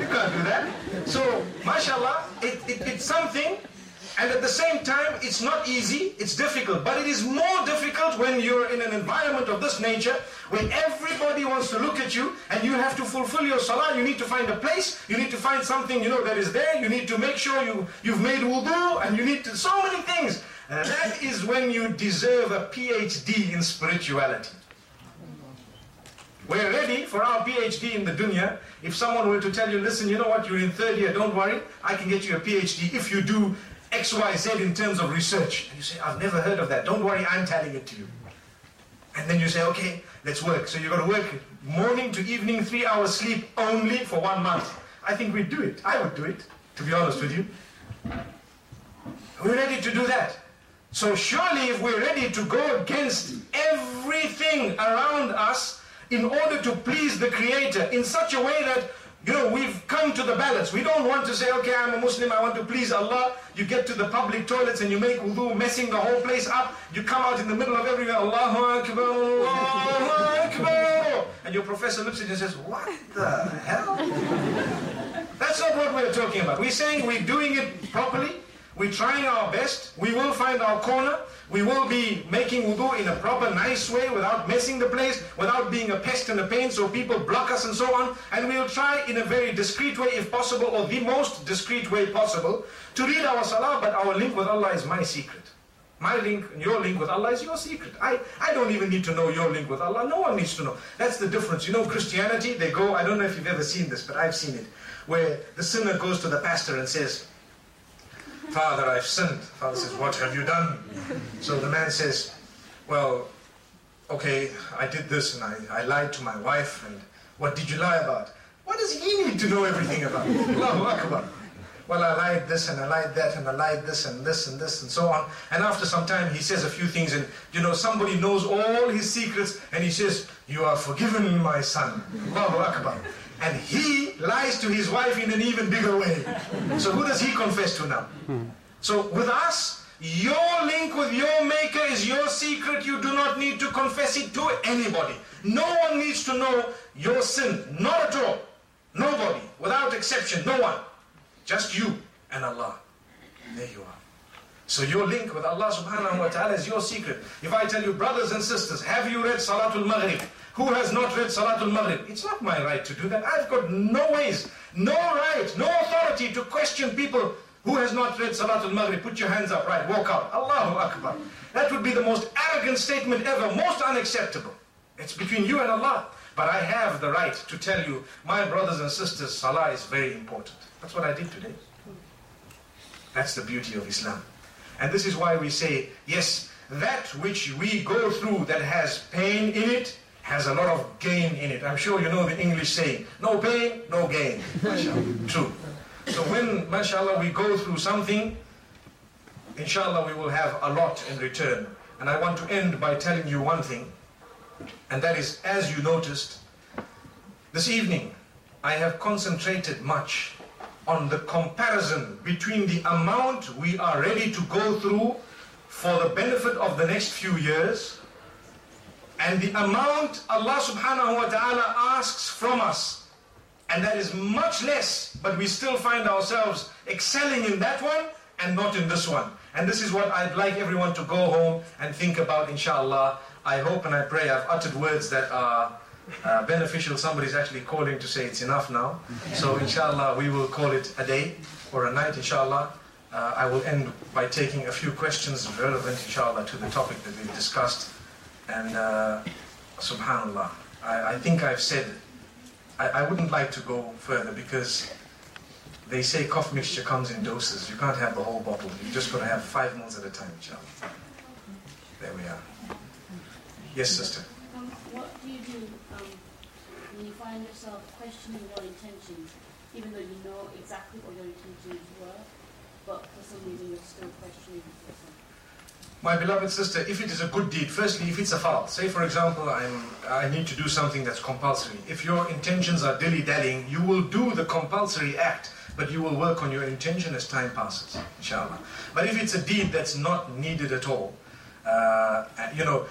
[SPEAKER 1] You can't do that. So, mashallah, it, it, it's something and at the same time, it's not easy, it's difficult. But it is more difficult when you're in an environment of this nature, where everybody wants to look at you, and you have to fulfill your salah. You need to find a place, you need to find something, you know, that is there. You need to make sure you, you've made wudu, and you need to, so many things. And that is when you deserve a PhD in spirituality. We're ready for our PhD in the dunya. If someone were to tell you, listen, you know what, you're in third year, don't worry, I can get you a PhD if you do X, Y, Z in terms of research. And you say, I've never heard of that. Don't worry, I'm telling it to you. And then you say, okay, let's work. So you've got to work morning to evening, three hours sleep only for one month. I think we'd do it. I would do it, to be honest with you. We're ready to do that. So surely if we're ready to go against everything around us in order to please the Creator in such a way that you know, we've come to the balance. We don't want to say, okay, I'm a Muslim, I want to please Allah. You get to the public toilets and you make wudu, messing the whole place up. You come out in the middle of everywhere, Allahu Akbar, Allahu Akbar. And your professor looks at you and says, what the hell? That's not what we're talking about. We're saying we're doing it properly. We're trying our best. We will find our corner. We will be making wudu in a proper, nice way without messing the place, without being a pest and a pain so people block us and so on. And we'll try in a very discreet way if possible, or the most discreet way possible, to read our salah, but our link with Allah is my secret. My link, your link with Allah is your secret. I, I don't even need to know your link with Allah. No one needs to know. That's the difference. You know, Christianity, they go, I don't know if you've ever seen this, but I've seen it, where the sinner goes to the pastor and says, Father, I've sinned. Father says, What have you done? So the man says, Well, okay, I did this and I, I lied to my wife, and what did you lie about? What does he need to know everything about? Allahu Akbar. Well, I lied this and I lied that and I lied this and this and this and so on. And after some time, he says a few things, and you know, somebody knows all his secrets, and he says, You are forgiven, my son. Allahu Akbar. And he lies to his wife in an even bigger way. So who does he confess to now? So with us, your link with your maker is your secret. You do not need to confess it to anybody. No one needs to know your sin. Not at all. Nobody. Without exception. No one. Just you and Allah. There you are. So your link with Allah subhanahu wa ta'ala is your secret. If I tell you, brothers and sisters, have you read Salatul Maghrib? Who has not read Salatul Maghrib? It's not my right to do that. I've got no ways, no right, no authority to question people who has not read Salatul Maghrib. Put your hands up, right, walk out. Allahu Akbar. That would be the most arrogant statement ever, most unacceptable. It's between you and Allah. But I have the right to tell you, my brothers and sisters, Salah is very important. That's what I did today. That's the beauty of Islam. And this is why we say, yes, that which we go through that has pain in it has a lot of gain in it. I'm sure you know the English saying, no pain, no gain. True. So when, mashallah, we go through something, inshallah, we will have a lot in return. And I want to end by telling you one thing, and that is, as you noticed, this evening, I have concentrated much on the comparison between the amount we are ready to go through for the benefit of the next few years and the amount Allah subhanahu wa ta'ala asks from us. And that is much less, but we still find ourselves excelling in that one and not in this one. And this is what I'd like everyone to go home and think about, inshallah. I hope and I pray I've uttered words that are uh, beneficial. Somebody's actually calling to say it's enough now. So inshallah, we will call it a day or a night, inshallah. Uh, I will end by taking a few questions relevant, inshallah, to the topic that we've discussed. And uh, subhanallah, I, I, think I've said, I, I wouldn't like to go further because they say cough mixture comes in doses. You can't have the whole bottle. You just got to have five mils at a time, inshallah. There we are. Yes, sister.
[SPEAKER 2] Um, what do you do um, when you find yourself questioning your intentions, even though you know exactly what your intentions were, but for some reason you're still questioning yourself?
[SPEAKER 1] My beloved sister, if it is a good deed, firstly, if it's a fault, say for example, I'm, I need to do something that's compulsory. If your intentions are dilly-dallying, you will do the compulsory act, but you will work on your intention as time passes, inshallah. But if it's a deed that's not needed at all, uh, you know,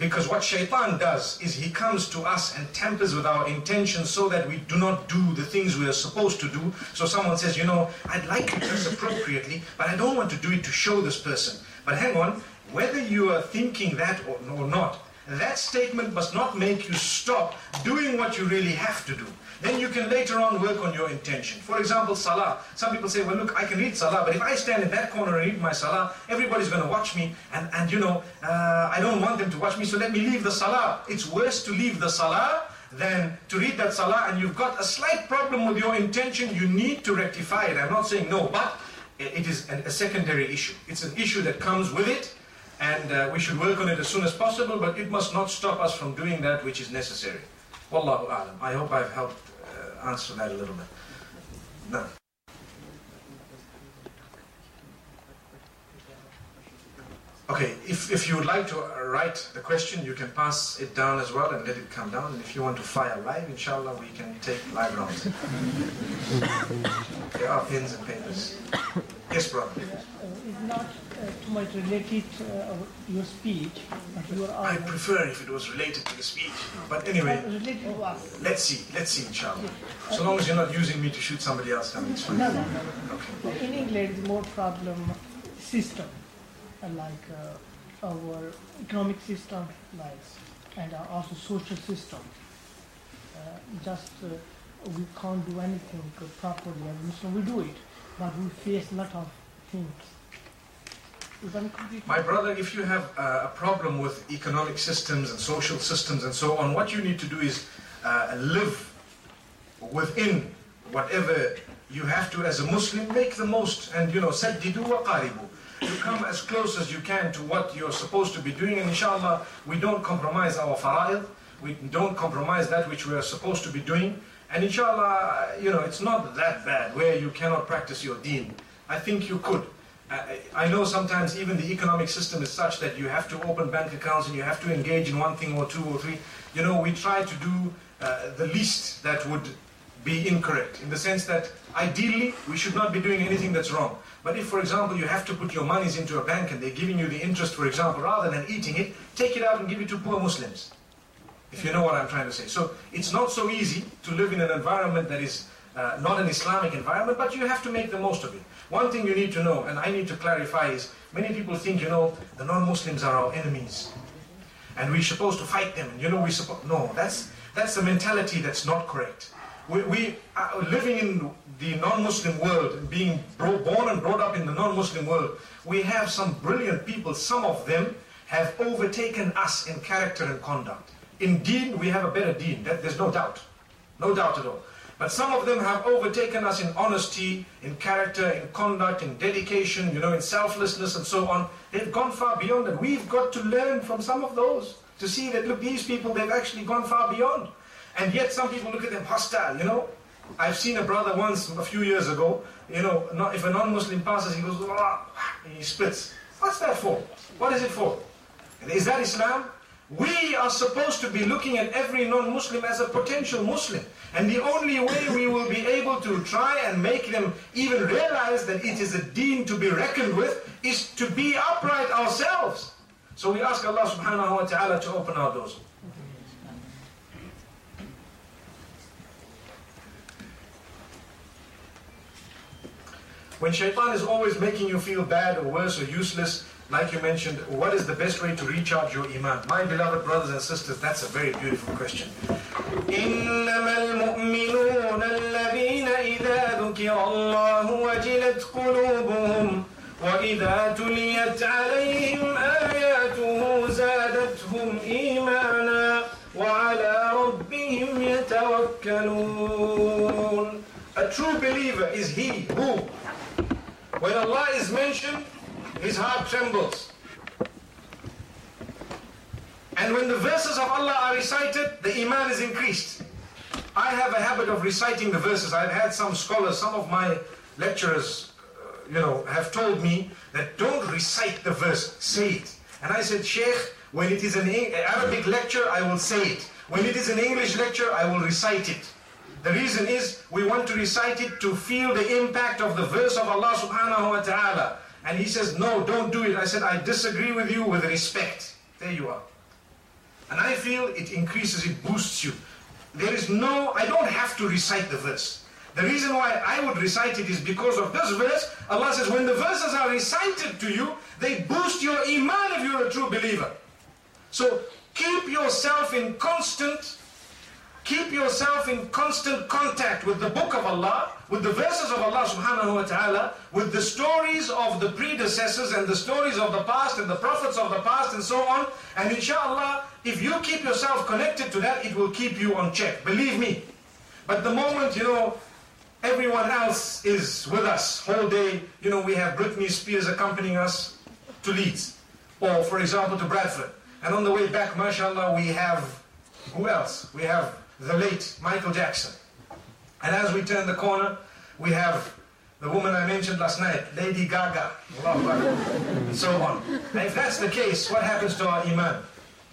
[SPEAKER 1] because what shaitan does is he comes to us and tampers with our intentions so that we do not do the things we are supposed to do. So someone says, you know, I'd like to dress appropriately, but I don't want to do it to show this person. But hang on, whether you are thinking that or, or not, that statement must not make you stop doing what you really have to do. Then you can later on work on your intention. For example, salah. Some people say, well, look, I can read salah, but if I stand in that corner and read my salah, everybody's going to watch me, and, and you know, uh, I don't want them to watch me, so let me leave the salah. It's worse to leave the salah than to read that salah, and you've got a slight problem with your intention, you need to rectify it. I'm not saying no, but it is a secondary issue. It's an issue that comes with it, and uh, we should work on it as soon as possible, but it must not stop us from doing that which is necessary. Wallahu alam. I hope I've helped uh, answer that a little bit. No. Okay, if, if you would like to write the question, you can pass it down as well and let it come down. And if you want to fire live, inshallah, we can take live rounds. there are pens and papers. Yes, brother.
[SPEAKER 3] It's not uh, too much related to uh, your speech, but your
[SPEAKER 1] I prefer if it was related to the speech. But anyway,
[SPEAKER 3] related to us.
[SPEAKER 1] let's see, let's see, inshallah. So long as you're not using me to shoot somebody else down, it's fine.
[SPEAKER 3] No, no, no.
[SPEAKER 1] Okay.
[SPEAKER 3] In England, it's more problem system, like uh, our economic system, like, and uh, also social system. Uh, just uh, we can't do anything properly, and so we do it, but we face a lot of things.
[SPEAKER 1] My brother, if you have uh, a problem with economic systems and social systems and so on, what you need to do is uh, live within whatever you have to as a Muslim, make the most and you know, saddidu wa qaribu. You come as close as you can to what you're supposed to be doing and inshallah we don't compromise our fara'id, we don't compromise that which we are supposed to be doing and inshallah, you know, it's not that bad where you cannot practice your deen. I think you could. I know sometimes even the economic system is such that you have to open bank accounts and you have to engage in one thing or two or three. You know, we try to do uh, the least that would be incorrect in the sense that ideally we should not be doing anything that's wrong. But if, for example, you have to put your monies into a bank and they're giving you the interest, for example, rather than eating it, take it out and give it to poor Muslims. If you know what I'm trying to say. So it's not so easy to live in an environment that is uh, not an Islamic environment, but you have to make the most of it. One thing you need to know, and I need to clarify, is many people think, you know, the non-Muslims are our enemies, and we're supposed to fight them. You know, we supposed no, that's that's a mentality that's not correct. We, we are living in the non-Muslim world, being born and brought up in the non-Muslim world. We have some brilliant people. Some of them have overtaken us in character and conduct. Indeed, we have a better deen. That, there's no doubt, no doubt at all. But some of them have overtaken us in honesty, in character, in conduct, in dedication, you know, in selflessness and so on. They've gone far beyond that. We've got to learn from some of those to see that, look, these people, they've actually gone far beyond. And yet some people look at them hostile, you know. I've seen a brother once, a few years ago, you know, not, if a non-Muslim passes, he goes, "Ah," and he splits. What's that for? What is it for? Is that Islam? We are supposed to be looking at every non-Muslim as a potential Muslim. And the only way we will be able to try and make them even realize that it is a deen to be reckoned with is to be upright ourselves. So we ask Allah subhanahu wa ta'ala to open our doors. When shaitan is always making you feel bad or worse or useless, like you mentioned, what is the best way to recharge your iman? My beloved brothers and sisters, that's a very beautiful question. إنما المؤمنون الذين إذا ذكر الله وجلت قلوبهم وإذا تليت عليهم آياته زادتهم إيمانا وعلى ربهم يتوكلون A true believer is he who, when Allah is mentioned, his heart trembles. And when the verses of Allah are recited, the iman is increased. I have a habit of reciting the verses. I've had some scholars, some of my lecturers, uh, you know, have told me that don't recite the verse, say it. And I said, Sheikh, when it is an Arabic lecture, I will say it. When it is an English lecture, I will recite it. The reason is we want to recite it to feel the impact of the verse of Allah subhanahu wa ta'ala. And he says, no, don't do it. I said, I disagree with you with respect. There you are. And I feel it increases, it boosts you. There is no, I don't have to recite the verse. The reason why I would recite it is because of this verse. Allah says, when the verses are recited to you, they boost your iman if you're a true believer. So keep yourself in constant Keep yourself in constant contact with the book of Allah, with the verses of Allah subhanahu wa ta'ala, with the stories of the predecessors and the stories of the past and the prophets of the past and so on. And inshallah, if you keep yourself connected to that, it will keep you on check. Believe me. But the moment, you know, everyone else is with us whole day, you know, we have Britney Spears accompanying us to Leeds. Or, for example, to Bradford. And on the way back, mashallah, we have, who else? We have the late Michael Jackson. And as we turn the corner, we have the woman I mentioned last night, Lady Gaga, and so on. And if that's the case, what happens to our iman?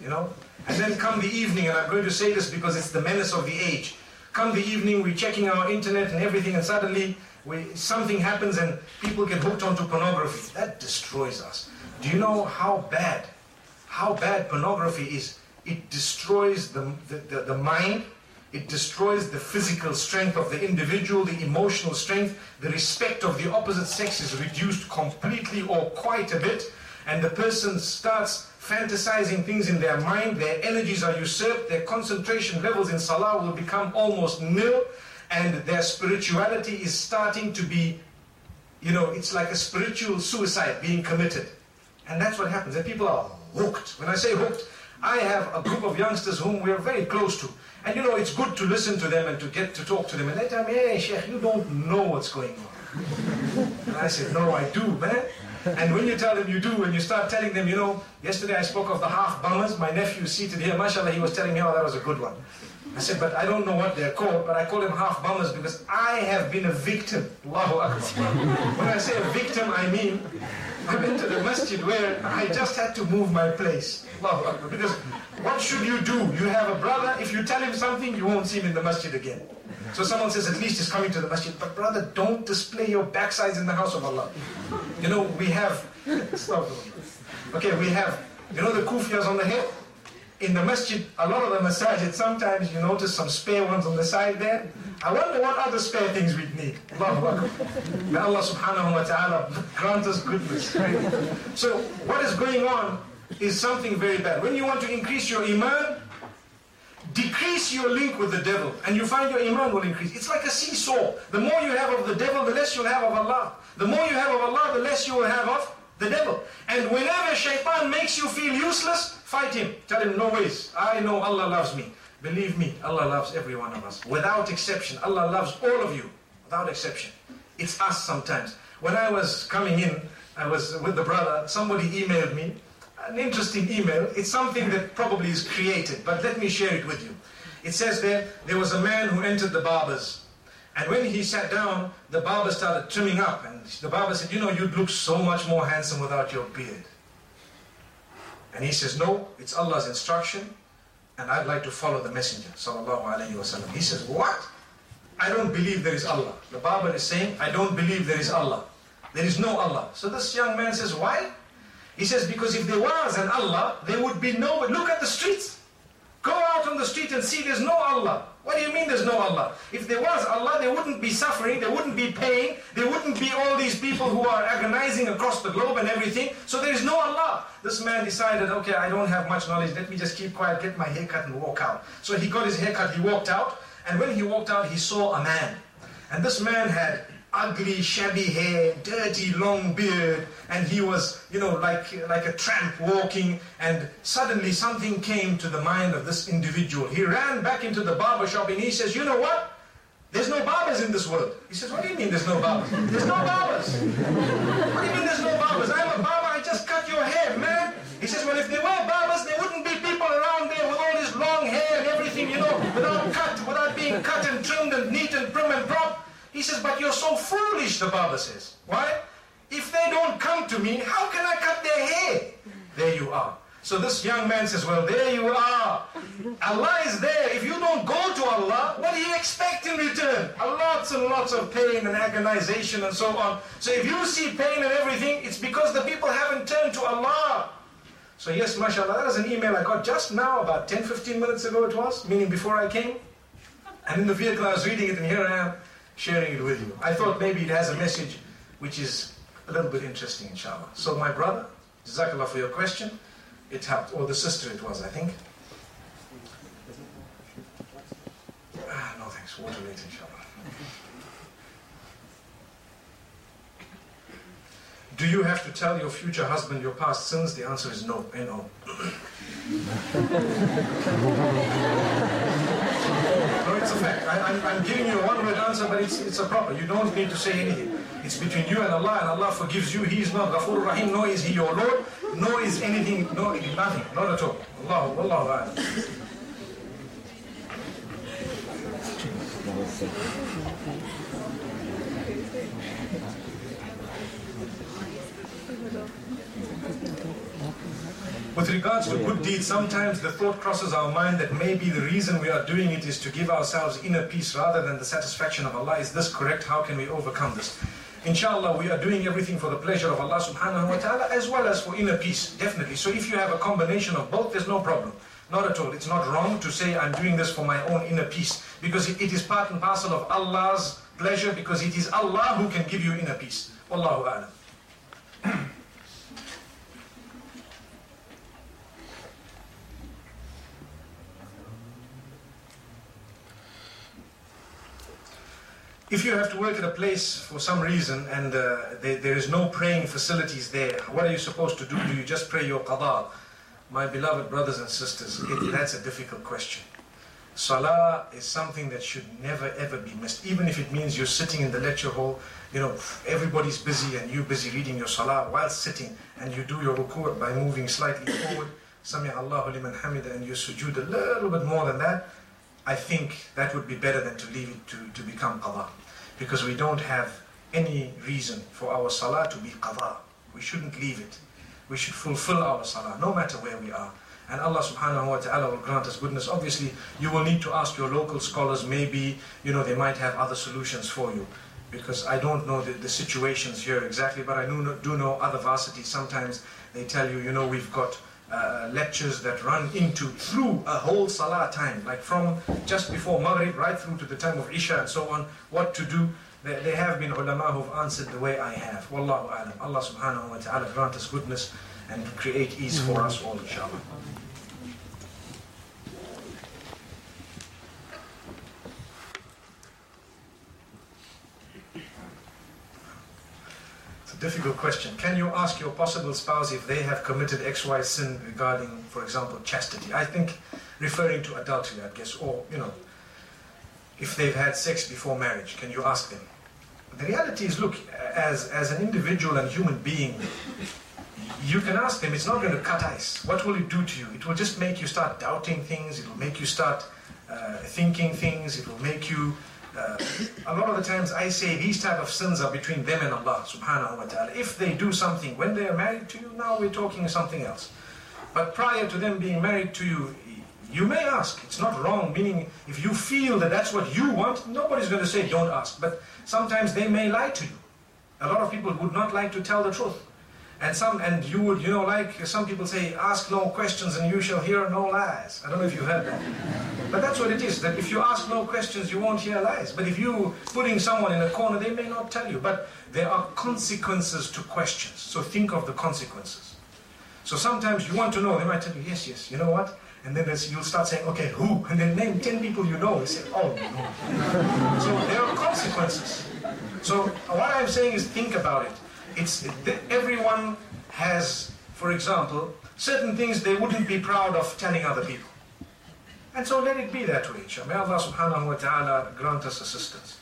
[SPEAKER 1] You know? And then come the evening, and I'm going to say this because it's the menace of the age. Come the evening, we're checking our internet and everything, and suddenly we, something happens and people get hooked onto pornography. That destroys us. Do you know how bad, how bad pornography is? It destroys the, the, the, the mind, it destroys the physical strength of the individual, the emotional strength, the respect of the opposite sex is reduced completely or quite a bit, and the person starts fantasizing things in their mind, their energies are usurped, their concentration levels in salah will become almost nil, and their spirituality is starting to be, you know, it's like a spiritual suicide being committed. And that's what happens. And people are hooked. When I say hooked, I have a group of youngsters whom we're very close to. And you know, it's good to listen to them and to get to talk to them. And they tell me, hey, Sheikh, you don't know what's going on. And I said, no, I do, man. And when you tell them you do, and you start telling them, you know, yesterday I spoke of the half bummers. My nephew seated here. MashaAllah, he was telling me, oh, that was a good one. I said, but I don't know what they're called, but I call them half bummers because I have been a victim. Allahu Akbar. when I say a victim, I mean I went to the masjid where I just had to move my place. Because what should you do? You have a brother, if you tell him something, you won't see him in the masjid again. So someone says, at least he's coming to the masjid. But brother, don't display your backsides in the house of Allah. You know, we have, okay, we have, you know the kufiyas on the head? In the masjid, a lot of the masajid, sometimes you notice some spare ones on the side there. I wonder what other spare things we'd need. May Allah subhanahu wa ta'ala grant us goodness. Right? So what is going on is something very bad. When you want to increase your iman, decrease your link with the devil, and you find your iman will increase. It's like a seesaw. The more you have of the devil, the less you'll have of Allah. The more you have of Allah, the less you will have of the devil. And whenever shaitan makes you feel useless, fight him. Tell him, no ways. I know Allah loves me. Believe me, Allah loves every one of us. Without exception, Allah loves all of you. Without exception. It's us sometimes. When I was coming in, I was with the brother, somebody emailed me an interesting email. It's something that probably is created, but let me share it with you. It says there, there was a man who entered the barber's. And when he sat down, the barber started trimming up. And the barber said, You know, you'd look so much more handsome without your beard. And he says, No, it's Allah's instruction, and I'd like to follow the Messenger. He says, What? I don't believe there is Allah. The barber is saying, I don't believe there is Allah. There is no Allah. So this young man says, Why? He says, Because if there was an Allah, there would be no. Look at the streets. Go out on the street and see there's no Allah. What do you mean there's no Allah? If there was Allah, there wouldn't be suffering, there wouldn't be pain, there wouldn't be all these people who are agonizing across the globe and everything. So there is no Allah. This man decided, okay, I don't have much knowledge, let me just keep quiet, get my haircut and walk out. So he got his haircut, he walked out, and when he walked out, he saw a man. And this man had ugly, shabby hair, dirty, long beard, and he was, you know, like, like a tramp walking, and suddenly something came to the mind of this individual. He ran back into the barber shop and he says, you know what? There's no barbers in this world. He says, what do you mean there's no barbers? There's no barbers. He says, but you're so foolish, the Baba says. Why? If they don't come to me, how can I cut their hair? There you are. So this young man says, well, there you are. Allah is there. If you don't go to Allah, what do you expect in return? Lots and lots of pain and agonization and so on. So if you see pain and everything, it's because the people haven't turned to Allah. So yes, mashallah, that was an email I got just now, about 10, 15 minutes ago it was, meaning before I came. And in the vehicle I was reading it and here I am sharing it with you. I thought maybe it has a message which is a little bit interesting, inshallah. So, my brother, Jazakallah for your question. It helped, or the sister it was, I think. Ah, no thanks, water later, inshallah. Do you have to tell your future husband your past sins? The answer is no, N-O. No, it's a fact. I, am giving you a one-word answer, but it's, it's a proper. You don't need to say anything. It's between you and Allah, and Allah forgives you. He is not Ghafur Rahim, nor is He your Lord, nor is anything, no, nothing, not at all. Allah, Allah, Allah. With regards to good deeds, sometimes the thought crosses our mind that maybe the reason we are doing it is to give ourselves inner peace rather than the satisfaction of Allah. Is this correct? How can we overcome this? Inshallah, we are doing everything for the pleasure of Allah subhanahu wa ta'ala as well as for inner peace, definitely. So if you have a combination of both, there's no problem. Not at all. It's not wrong to say I'm doing this for my own inner peace because it, is part and parcel of Allah's pleasure because it is Allah who can give you inner peace. Wallahu a'lam. If you have to work at a place for some reason and uh, there, there is no praying facilities there, what are you supposed to do? Do you just pray your qada? My beloved brothers and sisters, it, that's a difficult question. Salah is something that should never ever be missed, even if it means you're sitting in the lecture hall, you know, everybody's busy and you're busy reading your salah while sitting and you do your ruku' by moving slightly forward, Sami Allahu liman hamida, and you sujood a little bit more than that, I think that would be better than to leave it to, to become qada. Because we don't have any reason for our salah to be qada. We shouldn't leave it. We should fulfill our salah, no matter where we are. And Allah subhanahu wa ta'ala will grant us goodness. Obviously, you will need to ask your local scholars, maybe, you know, they might have other solutions for you. Because I don't know the, the situations here exactly, but I do know, do know other varsities. Sometimes they tell you, you know, we've got uh, lectures that run into through a whole salah time, like from just before Maghrib right through to the time of Isha and so on, what to do. There, there have been ulama who've answered the way I have. Wallahu alam. Allah subhanahu wa ta'ala grant us goodness and create ease for us all, inshallah. Difficult question. Can you ask your possible spouse if they have committed XY sin regarding, for example, chastity? I think referring to adultery, I guess, or, you know, if they've had sex before marriage, can you ask them? The reality is, look, as, as an individual and human being, you can ask them, it's not going to cut ice. What will it do to you? It will just make you start doubting things, it will make you start uh, thinking things, it will make you. Uh, a lot of the times I say these type of sins are between them and Allah subhanahu wa ta'ala. If they do something when they are married to you, now we're talking something else. But prior to them being married to you, you may ask. It's not wrong, meaning if you feel that that's what you want, nobody's going to say don't ask. But sometimes they may lie to you. A lot of people would not like to tell the truth. And some, and you would, you know, like some people say, ask no questions and you shall hear no lies. I don't know if you heard that. But that's what it is, that if you ask no questions, you won't hear lies. But if you putting someone in a corner, they may not tell you. But there are consequences to questions. So think of the consequences. So sometimes you want to know, they might tell you, yes, yes, you know what? And then you'll start saying, okay, who? And then name 10 people you know. You say, oh, no. so there are consequences. So what I'm saying is think about it it's everyone has, for example, certain things they wouldn't be proud of telling other people. And so let it be that way, May Allah subhanahu wa ta'ala grant us assistance.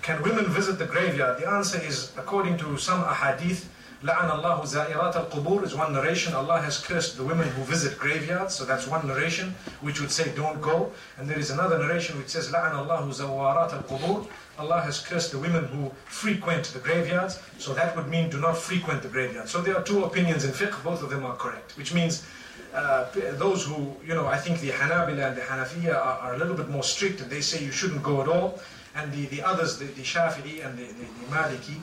[SPEAKER 1] Can women visit the graveyard? The answer is, according to some ahadith, لعن الله زائرات القبور is one narration. Allah has cursed the women who visit graveyards. So that's one narration which would say don't go. And there is another narration which says لعن الله زوارات القبور. Allah has cursed the women who frequent the graveyards. So that would mean do not frequent the graveyard. So there are two opinions in fiqh. Both of them are correct. Which means uh, those who, you know, I think the Hanabila and the Hanafiya are, are, a little bit more strict and they say you shouldn't go at all. And the, the others, the, the Shafi'i and the, the, the Maliki,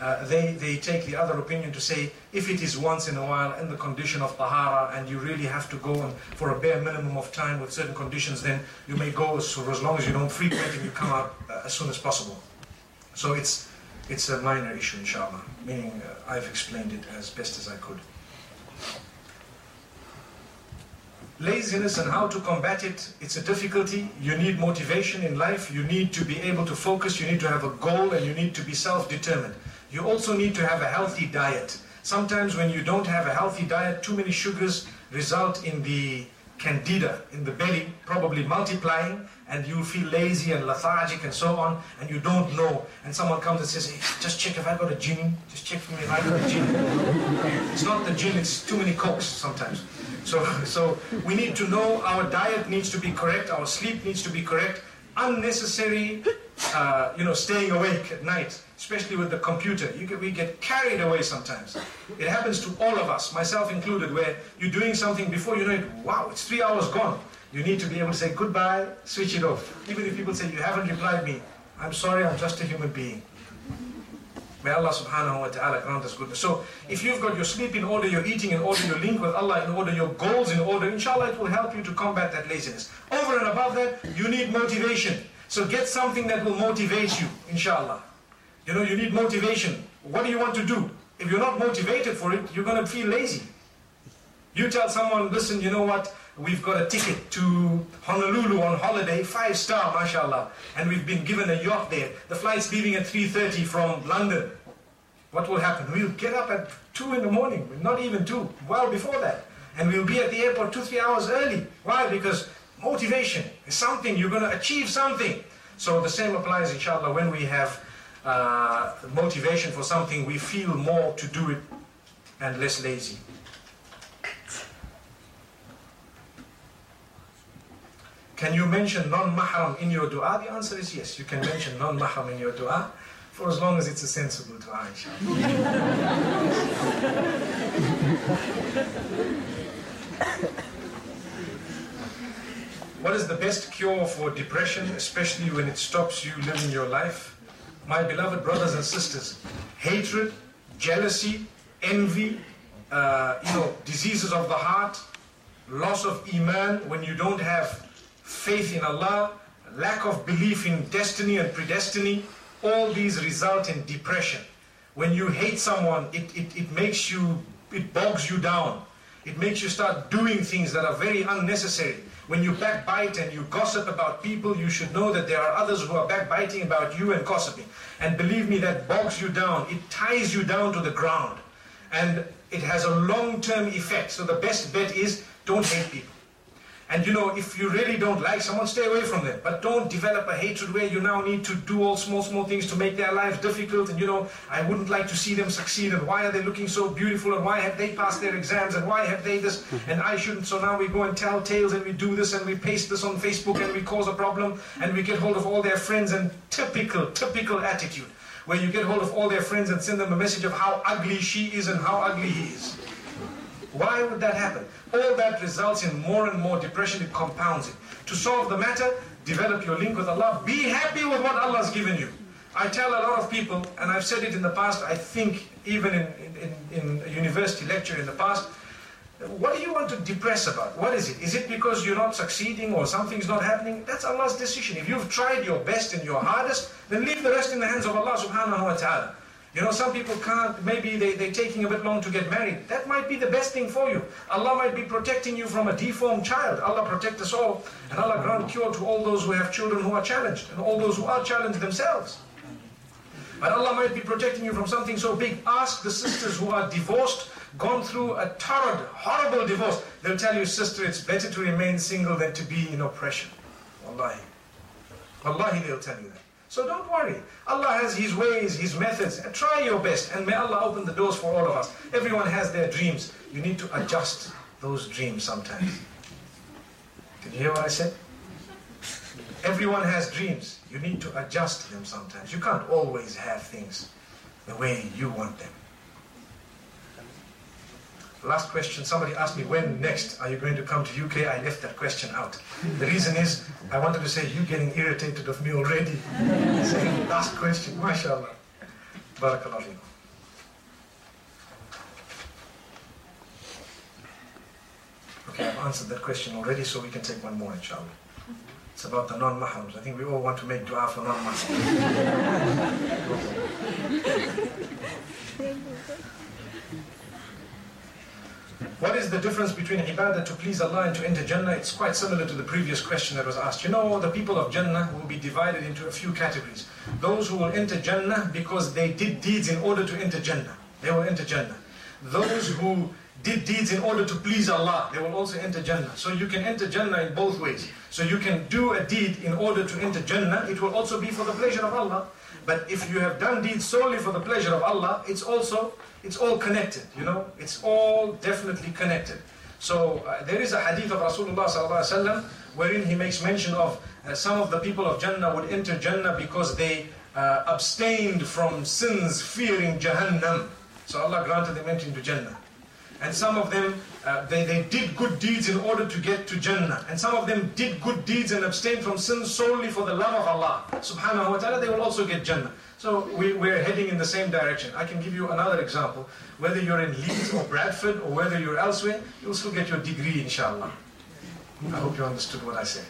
[SPEAKER 1] uh, they, they take the other opinion to say if it is once in a while in the condition of tahara and you really have to go and for a bare minimum of time with certain conditions, then you may go as, as long as you don't frequent and you come out uh, as soon as possible. So it's, it's a minor issue, inshallah, meaning uh, I've explained it as best as I could. Laziness and how to combat it, it's a difficulty. You need motivation in life. You need to be able to focus. You need to have a goal and you need to be self-determined. You also need to have a healthy diet. Sometimes when you don't have a healthy diet, too many sugars result in the candida in the belly probably multiplying and you feel lazy and lethargic and so on and you don't know. And someone comes and says hey, just check if I got a genie just check for me if I got a genie it's not the genie it's too many cokes sometimes. So so we need to know our diet needs to be correct our sleep needs to be correct unnecessary uh, you know staying awake at night especially with the computer. Get, we get carried away sometimes. It happens to all of us, myself included, where you're doing something before you know it, wow, it's three hours gone. You need to be able to say goodbye, switch it off. Even if people say, you haven't replied me, I'm sorry, I'm just a human being. May Allah subhanahu wa ta'ala grant us goodness. So if you've got your sleep in order, your eating in order, your link with Allah in order, your goals in order, inshallah it will help you to combat that laziness. Over and above that, you need motivation. So get something that will motivate you, inshallah. You know, you need motivation. What do you want to do? If you're not motivated for it, you're going to feel lazy. You tell someone, listen, you know what? We've got a ticket to Honolulu on holiday, five star, mashallah. And we've been given a yacht there. The flight's leaving at 3.30 from London. What will happen? We'll get up at 2 in the morning, not even 2, well before that. And we'll be at the airport 2, 3 hours early. Why? Because motivation is something, you're going to achieve something. So the same applies, inshallah, when we have uh, motivation for something, we feel more to do it and less lazy. Can you mention non-mahram in your dua? The answer is yes. You can mention non-mahram in your dua for as long as it's a sensible dua, what is the best cure for depression, especially when it stops you living your life? My beloved brothers and sisters, hatred, jealousy, envy, uh, you know, diseases of the heart, loss of iman when you don't have faith in Allah, lack of belief in destiny and predestiny, all these result in depression. When you hate someone, it, it, it makes you, it bogs you down. It makes you start doing things that are very unnecessary. When you backbite and you gossip about people, you should know that there are others who are backbiting about you and gossiping. And believe me, that bogs you down. It ties you down to the ground. And it has a long-term effect. So the best bet is don't hate people. And you know, if you really don't like someone, stay away from them. But don't develop a hatred where you now need to do all small, small things to make their lives difficult. And you know, I wouldn't like to see them succeed. And why are they looking so beautiful? And why have they passed their exams? And why have they this? And I shouldn't. So now we go and tell tales and we do this and we paste this on Facebook and we cause a problem and we get hold of all their friends and typical, typical attitude where you get hold of all their friends and send them a message of how ugly she is and how ugly he is. Why would that happen? All that results in more and more depression, it compounds it. To solve the matter, develop your link with Allah. Be happy with what Allah has given you. I tell a lot of people, and I've said it in the past, I think even in, in, in a university lecture in the past, what do you want to depress about? What is it? Is it because you're not succeeding or something's not happening? That's Allah's decision. If you've tried your best and your hardest, then leave the rest in the hands of Allah subhanahu wa ta'ala. You know, some people can't, maybe they, they're taking a bit long to get married. That might be the best thing for you. Allah might be protecting you from a deformed child. Allah protect us all. And Allah grant cure to all those who have children who are challenged and all those who are challenged themselves. But Allah might be protecting you from something so big. Ask the sisters who are divorced, gone through a torrid, horrible divorce. They'll tell you, sister, it's better to remain single than to be in oppression. Wallahi. Wallahi, they'll tell you that. So don't worry. Allah has His ways, His methods. Try your best and may Allah open the doors for all of us. Everyone has their dreams. You need to adjust those dreams sometimes. Did you hear what I said? Everyone has dreams. You need to adjust them sometimes. You can't always have things the way you want them. Last question, somebody asked me, when next are you going to come to UK? I left that question out. The reason is, I wanted to say, you getting irritated of me already. Saying, last question, mashallah. Barakallah. Okay, I've answered that question already, so we can take one more, inshallah. It's about the non-mahrams. I think we all want to make dua for non-mahrams. the difference between ibadah to please Allah and to enter Jannah? It's quite similar to the previous question that was asked. You know, the people of Jannah will be divided into a few categories. Those who will enter Jannah because they did deeds in order to enter Jannah. They will enter Jannah. Those who did deeds in order to please Allah, they will also enter Jannah. So you can enter Jannah in both ways. So you can do a deed in order to enter Jannah. It will also be for the pleasure of Allah. But if you have done deeds solely for the pleasure of Allah, it's also it's all connected, you know, it's all definitely connected. So uh, there is a hadith of Rasulullah sallallahu wherein he makes mention of uh, some of the people of Jannah would enter Jannah because they uh, abstained from sins fearing Jahannam. So Allah granted them entry into Jannah. And some of them, uh, they, they did good deeds in order to get to Jannah. And some of them did good deeds and abstained from sins solely for the love of Allah. Subhanahu wa ta'ala, they will also get Jannah. So we, we're heading in the same direction. I can give you another example. Whether you're in Leeds or Bradford or whether you're elsewhere, you'll still get your degree, inshallah. I hope you understood what I said.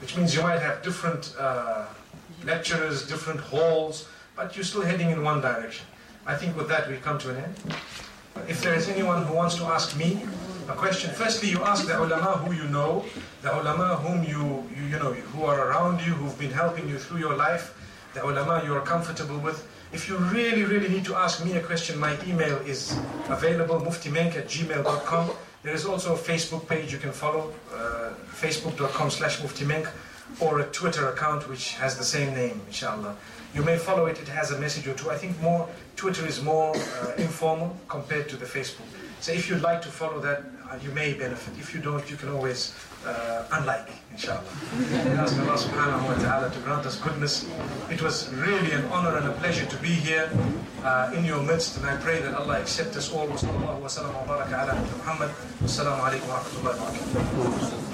[SPEAKER 1] Which means you might have different uh, lecturers, different halls, but you're still heading in one direction. I think with that we come to an end. If there is anyone who wants to ask me a question, firstly you ask the ulama who you know, the ulama whom you, you, you know, who are around you, who've been helping you through your life, the ulama you are comfortable with. If you really, really need to ask me a question, my email is available, muftimenk at gmail.com. There is also a Facebook page you can follow, uh, facebook.com slash muftimenk, or a Twitter account which has the same name, inshallah. You may follow it, it has a message or two. I think more Twitter is more uh, informal compared to the Facebook. So if you'd like to follow that, uh, you may benefit. If you don't, you can always uh, unlike, inshallah. We ask Allah subhanahu wa ta'ala to grant us goodness. It was really an honor and a pleasure to be here uh, in your midst, and I pray that Allah accept us all. Wa sallallahu wa sallam wa baraka ala Muhammad. Wassalamu alaikum wa rahmatullahi wa barakatuh.